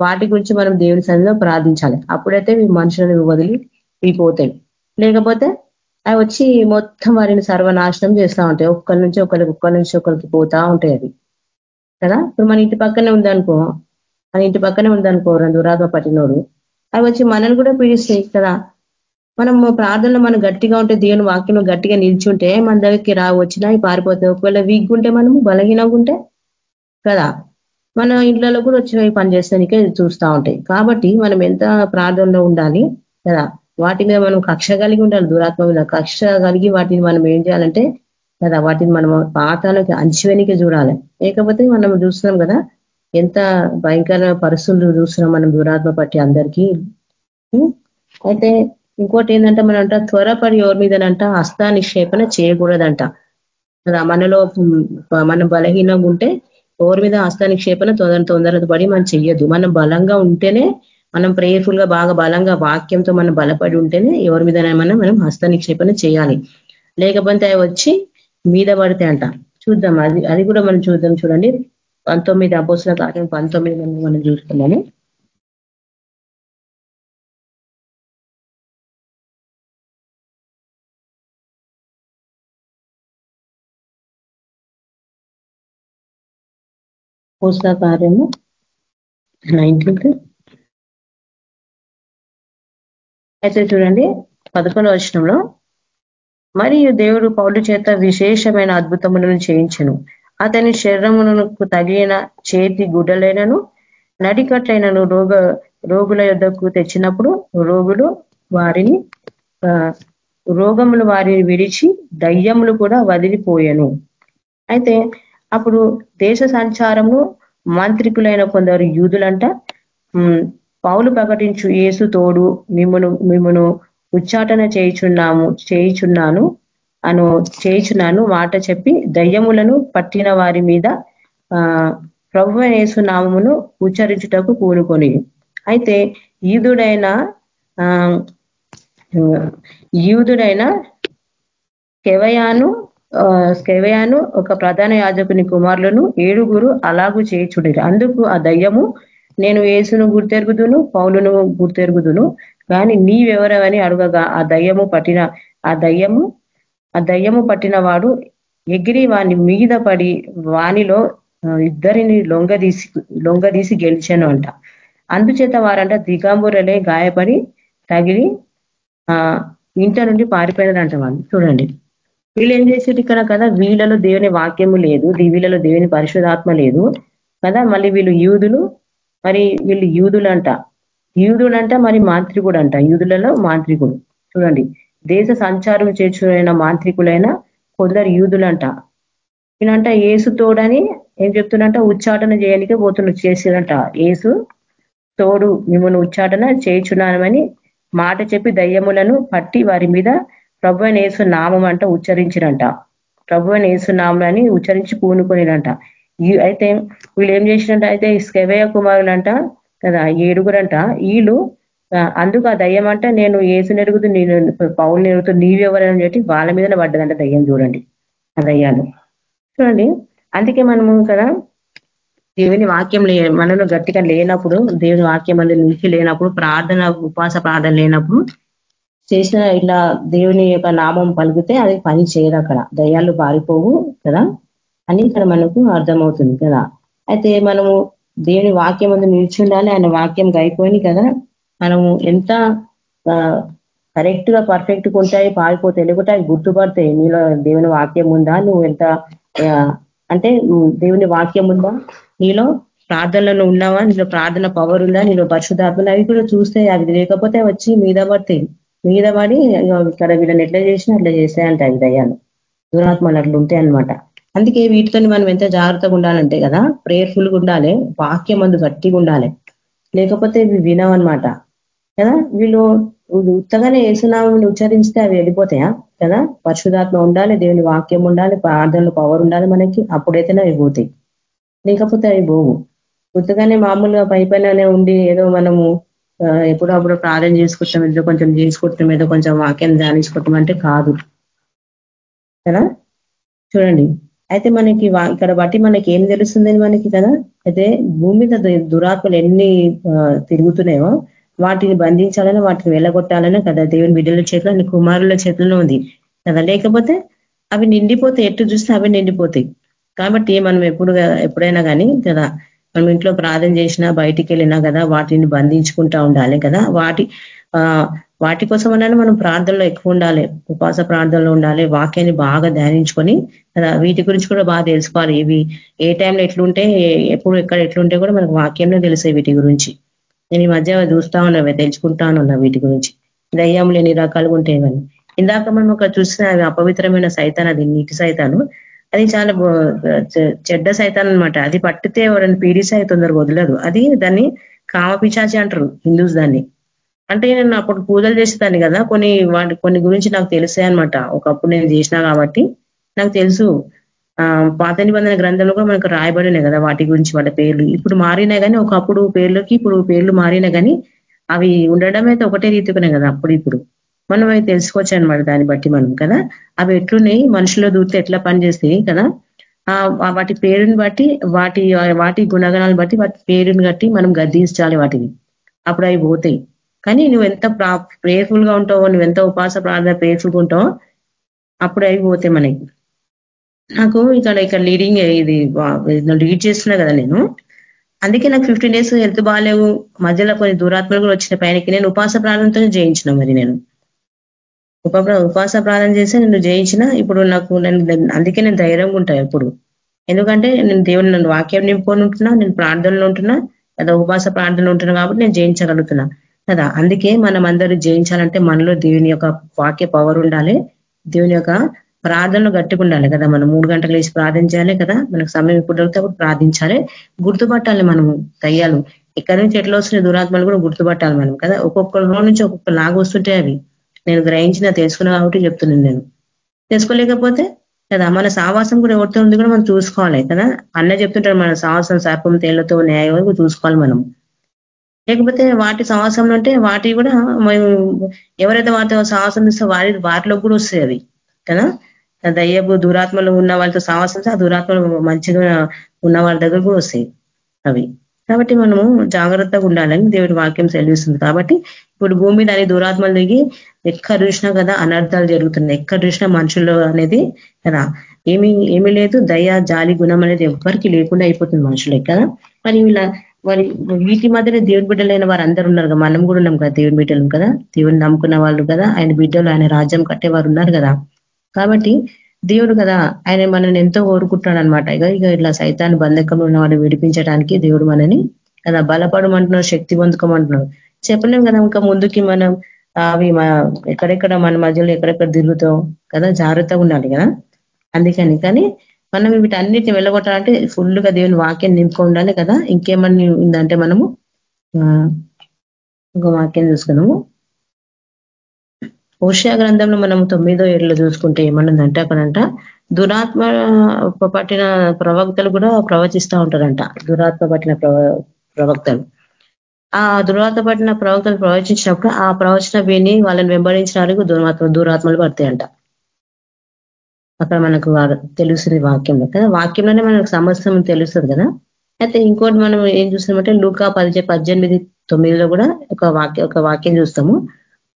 వాటి గురించి మనం దేవుని సన్నిధిలో ప్రార్థించాలి. అప్పుడైతే మనుషులను వదిలి పోతాయి లేకపోతే అవి వచ్చి మొత్తం వారిని సర్వనాశనం చేస్తూ ఉంటాయి. ఒక్కరి నుంచి ఒకరికి ఒక్కరి నుంచి ఒకరికి పోతా ఉంటాయి అది కదా? ఇప్పుడు మన ఇంటి పక్కనే ఉందనుకో మన ఇంటి పక్కనే ఉందనుకో రెండు దురాత్మ పట్టినోడు. అవి వచ్చి మనల్ని కూడా పీడిస్తాయి కదా? మనం ప్రార్థనలో మనం గట్టిగా ఉంటే దేవుని వాక్యం గట్టిగా నిల్చుంటే మన దగ్గరికి రా వచ్చినా పారిపోతాయి. ఒకవేళ వీక్ ఉంటే మనము బలహీనంగా ఉంటే కదా మన ఇంట్లో కూడా వచ్చి పనిచేస్తానికే చూస్తూ ఉంటాయి. కాబట్టి మనం ఎంత ప్రార్థనలో ఉండాలి కదా వాటి మీద మనం కక్ష కలిగి ఉండాలి. దురాత్మ మీద కక్ష కలిగి వాటిని మనం ఏం చేయాలంటే కదా వాటిని మనం పాతాలకి అంచువెనికి చూడాలి. లేకపోతే మనం చూస్తున్నాం కదా ఎంత భయంకర పరిస్థితులు చూస్తున్నాం మనం దురాత్మ పట్టి అందరికీ. అయితే ఇంకోటి ఏంటంటే మనం అంట త్వరపడి ఎవరి మీదనంట హస్తానిక్షేపణ చేయకూడదంట. మనలో మనం బలహీనంగా ఉంటే ఎవరి మీద హస్త నిక్షేపణ తొందర తొందర పడి మనం చెయ్యొద్దు. మనం బలంగా ఉంటేనే మనం ప్రేయర్ఫుల్గా బాగా బలంగా వాక్యంతో మనం బలపడి ఉంటేనే ఎవరి మీద మనం మనం హస్త నిక్షేపణ చేయాలి. లేకపోతే అవి వచ్చి మీద పడితే అంట. చూద్దాం. అది అది కూడా మనం చూద్దాం. చూడండి. పంతొమ్మిది అపోసిన కార్యం పంతొమ్మిది మనం చూస్తున్నాము. పోస్ల కార్యము నైన్టీన్త్ అయితే చూడండి పదకొండవ వచనంలో మరియు దేవుడు పౌలు చేత విశేషమైన అద్భుతములను చేయించను. అతని శరీరమునకు తగిన చేతి గుడ్డలైనను నడికట్లైనను రోగ రోగుల యొద్దకు తెచ్చినప్పుడు రోగులు వారిని రోగములు వారిని విడిచి దయ్యములు కూడా వదిలిపోయాను. అయితే అప్పుడు దేశ సంచారము మాంత్రికులైన కొందరు యూదులంట పావులు ప్రకటించు ఏసు తోడు మిమ్మను మిమ్మను ఉచ్చాటన చేయుచున్నాము చేయుచున్నాను అను చేయుచున్నాను మాట చెప్పి దయ్యములను పట్టిన వారి మీద ప్రభు యేసు నామమును ఉచ్చరించుటకు కూనుకొని. అయితే ఈదుడైన యూదుడైన కెవయాను స్కెవయాను ఒక ప్రధాన యాజకుని కుమారులను ఏడుగురు అలాగూ చేయుచుడిరి. అందుకు ఆ దయ్యము నేను ఏసును గుర్తెరుగుదును పౌలును గుర్తెరుగుదును కానీ నీవెవరవని అడగగా ఆ దయ్యము పట్టిన ఆ దయ్యము ఆ దయ్యము పట్టిన వాడు ఎగిరి వాని మీద పడి వానిలో ఇద్దరిని లొంగదీసి లొంగదీసి గెలిచాను అంట. అందుచేత వారంట దిగాంబురలే గాయపడి తగిలి ఆ ఇంట నుండి పారిపోయినారంట వాళ్ళు. చూడండి. వీళ్ళు ఏం చేసేది ఇక్కడ కదా? వీళ్ళలో దేవుని వాక్యము లేదు వీళ్ళలో దేవుని పరిశుధాత్మ లేదు కదా? మళ్ళీ వీళ్ళు యూదులు మరి వీళ్ళు యూదులంట. యూదులంట మరి మాంత్రికుడు అంట యూదులలో మాంత్రికుడు. చూడండి. దేశ సంచారం చేర్చుడైన మాంత్రికులైన కొందరు యూదులంట. ఈయనంట ఏసు తోడని ఏం చెప్తున్నంట ఉచ్చాటన చేయడానికే పోతున్న చేసిరంట. ఏసు తోడు మిమ్మల్ని ఉచ్చాటన చేయుచున్నామని మాట చెప్పి దయ్యములను పట్టి వారి మీద ప్రభు నేసు నామం అంట ఉచ్చరించినంట ప్రభు నేసు నామని ఉచ్చరించి పూనుకొనిరంట. అయితే వీళ్ళు ఏం చేసినట్టు అయితే స్కెవయ కుమారులంట కదా ఏడుగురంట వీళ్ళు అందుకు ఆ దయ్యం అంట నేను ఏసు నెరుగుతూ నేను పౌలు నెరుగుతూ నీవెవరని చెప్పి వాళ్ళ మీదనే పడ్డదంట దయ్యం చూడండి ఆ దయ్యాలు. చూడండి అందుకే మనము కదా దేవుని వాక్యం లే మనలో గట్టిగా లేనప్పుడు దేవుని వాక్యం అనేది నిలిచి లేనప్పుడు ప్రార్థన ఉపాస ప్రార్థన లేనప్పుడు చేసిన ఇలా దేవుని యొక్క నామం పలికితే అది పని చేయదు అక్కడ. దయ్యాలు పారిపోవు కదా? అని ఇక్కడ మనకు అర్థమవుతుంది కదా? అయితే మనము దేవుని వాక్యం అందు నిలిచి ఆయన వాక్యం గైపోయింది కదా? మనము ఎంత కరెక్ట్గా పర్ఫెక్ట్గా ఉంటాయి పారిపోతాయి లేకుంటే అవి గుర్తుపడతాయి. నీలో దేవుని వాక్యం ఉందా? నువ్వు ఎంత అంటే దేవుని వాక్యం ఉందా? నీలో ప్రార్థనలో ఉన్నావా? నీలో ప్రార్థన పవర్ ఉందా? నీలో పరిశుధాత్మలు అవి కూడా చూస్తే అవి లేకపోతే వచ్చి మీద పడతాయి. మీద పడి ఇక్కడ వీళ్ళని ఎట్లా చేసినా అట్లా చేసాయంట అది దయ్యాలు. దురాత్మలు అట్లా ఉంటాయన్నమాట అందుకే వీటితో మనం ఎంత జాగ్రత్తగా ఉండాలంటే కదా ప్రేయర్ఫుల్గా ఉండాలి వాక్యం అందు గట్టిగా ఉండాలి. లేకపోతే ఇవి వినవన్నమాట. కదా? వీళ్ళు ఉత్తగానే ఏసునామని ఉచ్చరిస్తే అవి వెళ్ళిపోతాయా? కదా? పరిశుధాత్మ ఉండాలి దేవుని వాక్యం ఉండాలి ప్రార్థనలు పవర్ ఉండాలి మనకి అప్పుడైతేనే అవి పోతాయి. లేకపోతే అవి పోవు. ఉత్తగానే మామూలుగా పై పైననే ఉండి ఏదో మనము ఎప్పుడప్పుడు ప్రార్థన చేసుకుంటాం ఏదో కొంచెం చేసుకుంటాం ఏదో కొంచెం వాక్యం ధ్యానించుకుంటాం అంటే కాదు. కదా? చూడండి. అయితే మనకి ఇక్కడ బట్టి మనకి ఏం తెలుస్తుందని మనకి కదా? అయితే భూమి మీద దురాత్మలు ఎన్ని తిరుగుతున్నాయో వాటిని బంధించాలని వాటిని వెళ్ళగొట్టాలని కదా? దేవుని బిడ్డల చేతిలో కుమారుల చేతిలో ఉంది కదా? లేకపోతే అవి నిండిపోతాయి ఎట్టు చూస్తే అవి నిండిపోతాయి. కాబట్టి మనం ఎప్పుడు ఎప్పుడైనా కానీ కదా మనం ఇంట్లో ప్రార్థన చేసినా బయటికి వెళ్ళినా కదా వాటిని బంధించుకుంటా ఉండాలి కదా. వాటి వాటి కోసం అన్నాను మనం ప్రార్థనలో ఎక్కువ ఉండాలి. ఉపవాస ప్రార్థనలో ఉండాలి. వాక్యాన్ని బాగా ధ్యానించుకొని వీటి గురించి కూడా బాగా తెలుసుకోవాలి. ఇవి ఏ టైంలో ఎట్లుంటే ఎప్పుడు ఎక్కడ ఎట్లుంటే కూడా మనకు వాక్యంలో తెలిసే వీటి గురించి. నేను ఈ మధ్య చూస్తా ఉన్నా తెలుసుకుంటా ఉన్నా వీటి గురించి. దయ్యంలు ఎన్ని రకాలుగా ఉంటాయి కానీ ఇందాక మనం ఒక చూసిన అవి అపవిత్రమైన సైతాన్ అది నీటి సైతాను. అది చాలా చెడ్డ సైతాన్ అనమాట అది పట్టితే ఎవరైనా పీడిసే తొందరగా వదలదు. అది దాన్ని కామపిచాచి అంటారు హిందూస్ దాన్ని. అంటే నేను అప్పుడు పూజలు చేసేదాన్ని కదా. కొన్ని వాటి కొన్ని గురించి నాకు తెలిసాయి అనమాట ఒకప్పుడు నేను చేసినా కాబట్టి నాకు తెలుసు. పాత నిబంధన గ్రంథంలో కూడా మనకు రాయబడినాయి కదా వాటి గురించి వాళ్ళ పేర్లు. ఇప్పుడు మారినా కానీ ఒకప్పుడు పేర్లకి ఇప్పుడు పేర్లు మారినా కానీ అవి ఉండడం అయితే ఒకటే రీతికునే కదా అప్పుడు ఇప్పుడు మనం అవి తెలుసుకోవచ్చు అనమాట దాన్ని బట్టి మనం కదా? అవి ఎట్లున్నాయి? మనుషుల్లో దూరితే ఎట్లా పనిచేస్తాయి కదా? వాటి పేరుని బట్టి వాటి వాటి గుణగణాలను బట్టి వాటి పేరుని బట్టి మనం గద్దించాలి వాటిని. అప్పుడు అవి పోతాయి. కానీ నువ్వు ఎంత ప్రేయర్ఫుల్గా ఉంటావో నువ్వు ఎంత ఉపాస ప్రార్థన ప్రేయర్ఫుల్గా ఉంటావో అప్పుడు అవి పోతాయి మనకి. నాకు ఇక్కడ ఇక్కడ లీడింగ్ ఇది లీడ్ చేస్తున్నా కదా నేను. అందుకే నాకు ఫిఫ్టీన్ డేస్ హెల్త్ బాగాలేవు. మధ్యలో కొన్ని దూరాత్మలు కూడా వచ్చిన పైనకి నేను ఉపాస ప్రార్థనతో జయించిన మరి నేను. ఉప ఉపాస ప్రార్థన చేసి నేను జయించిన ఇప్పుడు నాకు నేను అందుకే నేను ధైర్యంగా ఉంటా ఎప్పుడు. ఎందుకంటే నేను దేవుని నన్ను వాక్యం నింపుకొని ఉంటున్నా నేను ప్రార్థనలు ఉంటున్నా లేదా ఉపాస ప్రార్థనలు ఉంటున్నా కాబట్టి నేను జయించగలుగుతున్నా. కదా అందుకే మనం అందరూ జయించాలంటే మనలో దేవుని యొక్క వాక్య పవర్ ఉండాలి. దేవుని యొక్క ప్రార్థనలు గట్టిగా ఉండాలి కదా. మనం మూడు గంటలు వేసి ప్రార్థన చేయాలి కదా. మనకు సమయం ఇప్పుడు దొరికితే ప్రార్థించాలి. గుర్తుపట్టాలి మనము దయ్యాలు. ఎక్కడి నుంచి ఎట్లా వస్తున్న దురాత్మలు కూడా గుర్తుపట్టాలి మనం కదా. ఒక్కొక్కరిలో నుంచి ఒక్కొక్క లాగా వస్తుంటే అవి. నేను గ్రహించిన తెలుసుకున్నా కాబట్టి చెప్తున్నాను నేను. తెలుసుకోలేకపోతే కదా మన సావాసం కూడా ఎవరితో ఉంది కూడా మనం చూసుకోవాలి కదా. అన్న చెప్తుంటారు మన సావాసం సర్పం తేళ్ళతో న్యాయం చూసుకోవాలి మనం. లేకపోతే వాటి సావాసంలో అంటే వాటి కూడా మేము ఎవరైతే వాటితో సావాసం ఇస్తే వారి వాటిలో కూడా వస్తాయి అవి. కదా? దయ్యపు దురాత్మలు ఉన్న వాళ్ళతో సావాసం ఆ దురాత్మలు మంచిగా ఉన్న వాళ్ళ దగ్గర కూడా వస్తాయి అవి. కాబట్టి మనము జాగ్రత్తగా ఉండాలని దేవుడి వాక్యం సెలవిస్తుంది. కాబట్టి ఇప్పుడు భూమి మీద అనే దురాత్మలు దిగి ఎక్కడ చూసినా కదా అనర్థాలు జరుగుతున్నాయి. ఎక్కడ చూసినా మనుషుల్లో అనేది కదా. ఏమి ఏమి లేదు. దయ జాలి గుణం అనేది ఎవ్వరికి లేకుండా అయిపోతుంది మనుషులే కదా. మరి ఇలా మరి వీటి మధ్యనే దేవుడి బిడ్డలైన వారు అందరూ ఉన్నారు కదా. మనం కూడా ఉన్నాం కదా దేవుడి బిడ్డలు కదా. దేవుడిని నమ్ముకున్న వాళ్ళు కదా. ఆయన బిడ్డలు ఆయన రాజ్యం కట్టేవారు ఉన్నారు కదా. కాబట్టి దేవుడు కదా ఆయన మనల్ని ఎంతో కోరుకుంటాడు అనమాట ఇక ఇక ఇట్లా సైతాన్ని బంధకంలో ఉన్న వాడిని విడిపించడానికి దేవుడు మనని కదా బలపడమంటున్నాడు శక్తి పొందుకోమంటున్నాడు. చెప్పలేం కదా ఇంకా ముందుకి మనం అవి ఎక్కడెక్కడ మన మధ్యలో ఎక్కడెక్కడ తిరుగుతాం కదా జాగ్రత్తగా ఉండాలి కదా. అందుకని కానీ మనం వీటన్నిటిని వెళ్ళగొట్టాలంటే ఫుల్గా దేవుని వాక్యం నింపుకో ఉండాలి కదా. ఇంకేమన్నా ఉందంటే మనము ఇంకో వాక్యం చూసుకున్నాము ఓషా గ్రంథంలో మనం తొమ్మిదో ఏళ్ళు చూసుకుంటే ఏమన్నదంటే అక్కడంట దురాత్మ పట్టిన ప్రవక్తలు కూడా ప్రవచిస్తూ ఉంటారంట. దురాత్మ పట్టిన ప్రవక్తలు. ఆ దురాత్మ పట్టిన ప్రవక్తలు ప్రవచించినప్పుడు ఆ ప్రవచన విని వాళ్ళని వెంబడించిన వారికి దురాత్మ దురాత్మలు పడతాయంట. అక్కడ మనకు తెలుస్తుంది వాక్యంలో కదా. వాక్యంలోనే మనకు సమస్య తెలుస్తుంది కదా. అయితే ఇంకోటి మనం ఏం చూస్తామంటే లూకా పది పద్దెనిమిది తొమ్మిదిలో కూడా ఒక వాక్య ఒక వాక్యం చూస్తాము.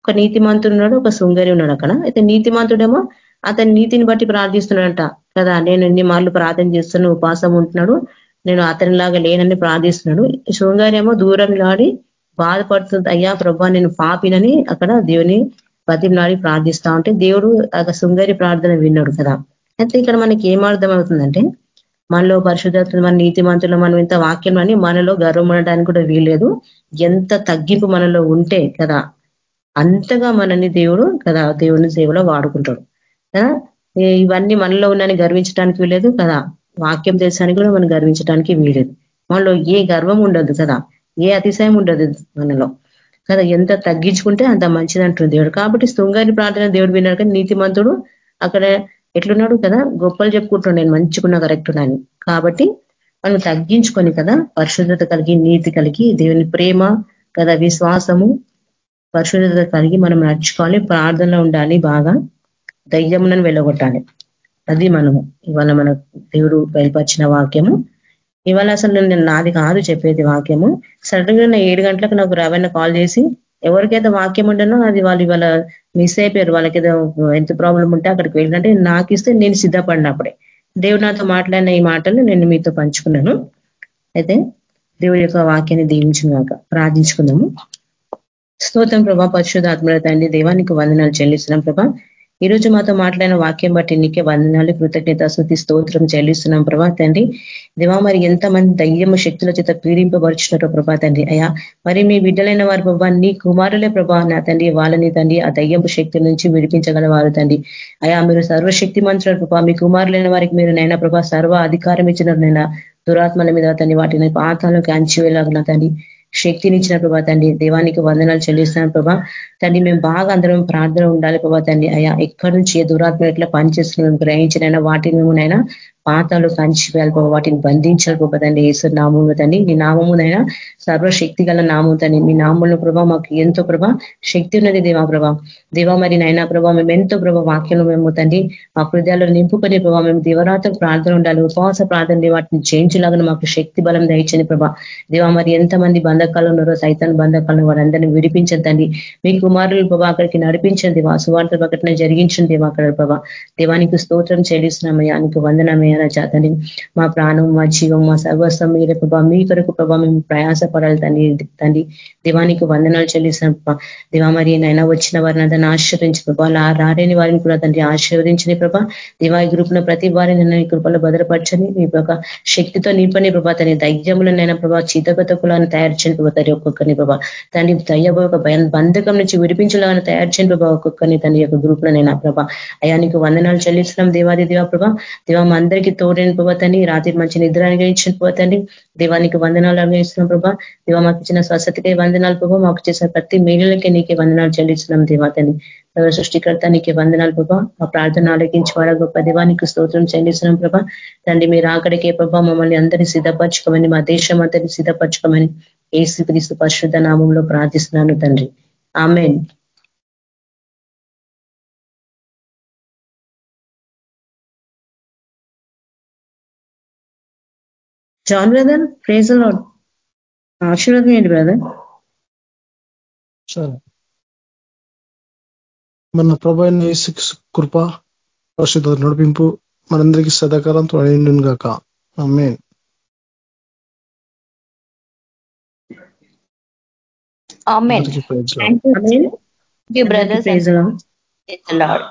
ఒక నీతిమంతుడు ఉన్నాడు ఒక శృంగరి ఉన్నాడు అక్కడ. అయితే నీతిమంతుడేమో అతని నీతిని బట్టి ప్రార్థిస్తున్నాడంట కదా. నేను ఎన్ని మార్లు ప్రార్థన చేస్తున్నాను ఉపాసం ఉంటున్నాడు. నేను అతనిలాగా లేనని ప్రార్థిస్తున్నాడు. శృంగారేమో దూరం నాడి బాధపడుతుంది అయ్యా ప్రభా నేను పాపినని అక్కడ దేవుని బతిమలాడి ప్రార్థిస్తా ఉంటే దేవుడు ఆ శృంగారి ప్రార్థన విన్నాడు కదా. అయితే ఇక్కడ మనకి ఏం అర్థం అవుతుందంటే మనలో పరిశుద్ధత మన నీతి మంతులు మనం ఇంత వాక్యం అని మనలో గర్వం ఉండడానికి కూడా వీలేదు ఎంత తగ్గింపు మనలో ఉంటే కదా అంతగా మనని దేవుడు కదా దేవుని సేవలో వాడుకుంటాడు. కదా? ఇవన్నీ మనలో ఉన్నాయని గర్వించడానికి వీలేదు కదా. వాక్యం దేశానికి కూడా మనం గర్వించడానికి వీలేదు. మనలో ఏ గర్వం ఉండదు కదా. ఏ అతిశయం ఉండదు మనలో. కదా ఎంత తగ్గించుకుంటే అంత మంచిది అంటుంది దేవుడు. కాబట్టి శృంగారి ప్రార్థన దేవుడు విన్నాడు కానీ నీతిమంతుడు అక్కడ ఎట్లున్నాడు కదా గొప్పలు చెప్పుకుంటున్నాడు. నేను మంచుకున్నా కరెక్ట్ ఉన్నాను కాబట్టి మనం తగ్గించుకొని కదా పరిశుద్ధత కలిగి నీతి కలిగి దేవుని ప్రేమ కదా విశ్వాసము పరిశుద్ధత కలిగి మనం నడుచుకోవాలి ప్రార్థనలో ఉండాలి బాగా ధైర్యమునని వెళ్ళగొట్టాలి అది మనము ఇవాళ మన దేవుడు బయలుపరిచిన వాక్యము. ఇవాళ అసలు నేను నాది కాదు చెప్పేది వాక్యము. సడన్గా ఏడు గంటలకు నాకు రవైనా కాల్ చేసి ఎవరికైతే వాక్యం ఉండనో అది వాళ్ళు ఇవాళ మిస్ అయిపోయారు. వాళ్ళకి ఏదో ఎంత ప్రాబ్లం ఉంటే అక్కడికి వెళ్ళినట్టే నాకు ఇస్తే నేను సిద్ధపడినప్పుడే. దేవుడు నాతో మాట్లాడిన ఈ మాటలు నేను మీతో పంచుకున్నాను. అయితే దేవుడి యొక్క వాక్యాన్ని దీవించినాక ప్రార్థించుకుందాము. స్తోత్రం ప్రభా పరిశుధాత్మల తండ్రి దేవానికి వందనాలు చెల్లిస్తున్నాం ప్రభా. ఈ రోజు మాతో మాట్లాడిన వాక్యం బట్టి నీకే వందనాలు కృతజ్ఞత శృతి స్తోత్రం చెల్లిస్తున్నాం. ప్రభా తండ్రి దివా మరి ఎంతమంది దయ్యము శక్తుల చేత పీడింపబరుచున్నారో ప్రభా తండ్రి. అయ్యా మరి మీ బిడ్డలైన వారి ప్రభా నీ కుమారులే ప్రభా నా తండ్రి వాళ్ళని తండ్రి ఆ దయ్యపు శక్తి నుంచి విడిపించగల వారు తండ్రి. అయా మీరు సర్వశక్తి మంత్రులు ప్రభా మీ కుమారులైన వారికి మీరు నైనా ప్రభా సర్వ అధికారం ఇచ్చినారు నైనా. దురాత్మల మీద తండ్రి వాటిని పాతాలకు అంచివేలాగిన తండ్రి. శక్తినిచ్చిన ప్రభా తండ్రి. దేవానికి వందనాలు చెల్లిస్తాను ప్రభా. తండ్రి మేము బాగా అందరం ప్రార్థన ఉండాలి ప్రభా తండ్రి. అయ్యా ఎక్కడి నుంచి ఏ దురాత్మ ఎట్లా పనిచేస్తున్నాం గ్రహించినైనా వాటిని మేమునైనా పాతాలు కంచివేయాలి ప్రభావ వాటిని బంధించాలి ప్రభా తండ్రి ఏసు నామము తండ్రి. నీ నామమునైనా సర్వశక్తి గల నామం తండ్రి. మీ నామంలో ప్రభా మాకు ఎంతో ప్రభా శక్తి ఉన్నది దేవా ప్రభా. దేవా మరి నైనా ప్రభా మేము ఎంతో ప్రభా వాక్యం మేము తండ్రి. మా హృదయాల్లో నింపుకొని ప్రభా మేము దివరాత్ర ప్రార్థన ఉండాలి ఉపవాస ప్రార్థన వాటిని చేయించలాగా మాకు శక్తి బలం దయచని ప్రభా. దేవా మరి ఎంతమంది బంధకాలు ఉన్నారో సైతాన్ బంధకాలను వారందరినీ విడిపించద్దండి మీ కుమారులు ప్రభా అక్కడికి నడిపించండి వా సువార్త ప్రకటన జరిగించండి అక్కడ ప్రభా. దేవానికి స్తోత్రం చెల్లిస్తున్నామయ్యా. నీకు వందనమయ్యా. జాతని మా ప్రాణం మా జీవం మా సర్వస్వం మీద ప్రభావ మీ కొరకు ప్రభావ మేము ప్రయాసపడాలి తండ్రి తండ్రి. దివానికి వందనాలు చెల్లిస్తాం దివా మరి నైనా వచ్చిన వారిని అతను ఆశీర్వించిన ప్రభావ రాలేని వారిని కూడా తండ్రి ఆశీర్వదించని ప్రభా. దివా ఈ గ్రూప్ ప్రతి వారిని నన్ను ఈ కృపలో భద్రపరచని మీ యొక్క శక్తితో నింపని ప్రభా. తన దయ్యములనైనా ప్రభా చీతగతకులను తయారు చేయని ప్రభా. తన ఒక్కొక్కరిని ప్రభా. తండ్రి దయ్య ఒక బంధకం నుంచి విడిపించలాగా తయారు చేయని ప్రభా. ఒక్కొక్కరిని తన యొక్క గ్రూప్ లోనైనా ప్రభా. అయానికి వందనాలు చెల్లిస్తున్నాం దేవాది దేవా ప్రభా. దేవా అందరికీ అందరికీ తోడని పోతండి రాత్రి మంచి నిద్ర అనుగ్రహించిన పోతండి దేవానికి వందనాలు అనుగ్రహిస్తున్నాం ప్రభా. దేవా మాకు ఇచ్చిన స్వస్థతకే వందనాలు ప్రభా. మాకు చేసిన ప్రతి మేలులకే నీకే వందనాలు చెల్లిస్తున్నాం దేవాతని సృష్టికర్త నీకే వందనాలు ప్రభా. మా ప్రార్థన ఆలోకించి వాడ గొప్ప దేవానికి స్తోత్రం చెల్లిస్తున్నాం ప్రభా. తండ్రి మీరు ఆకడికే ప్రభా మమ్మల్ని అందరినీ సిద్ధపరచుకోమని మా దేశం అందరినీ సిద్ధపరచుకోమని ఏసు క్రీస్తు పరిశుద్ధ నామంలో ప్రార్థిస్తున్నాను తండ్రి. Amen. John brother praise Lord ఆశీర్వాదం ఏంటి బ్రదర్ సరే. మన ప్రభు కృప పరిశుద్ధ నడిపింపు మనందరికీ సదాకాలం తోడైండును గాక. అమ్మే Amen. Thank you, brothers. Praise the Lord.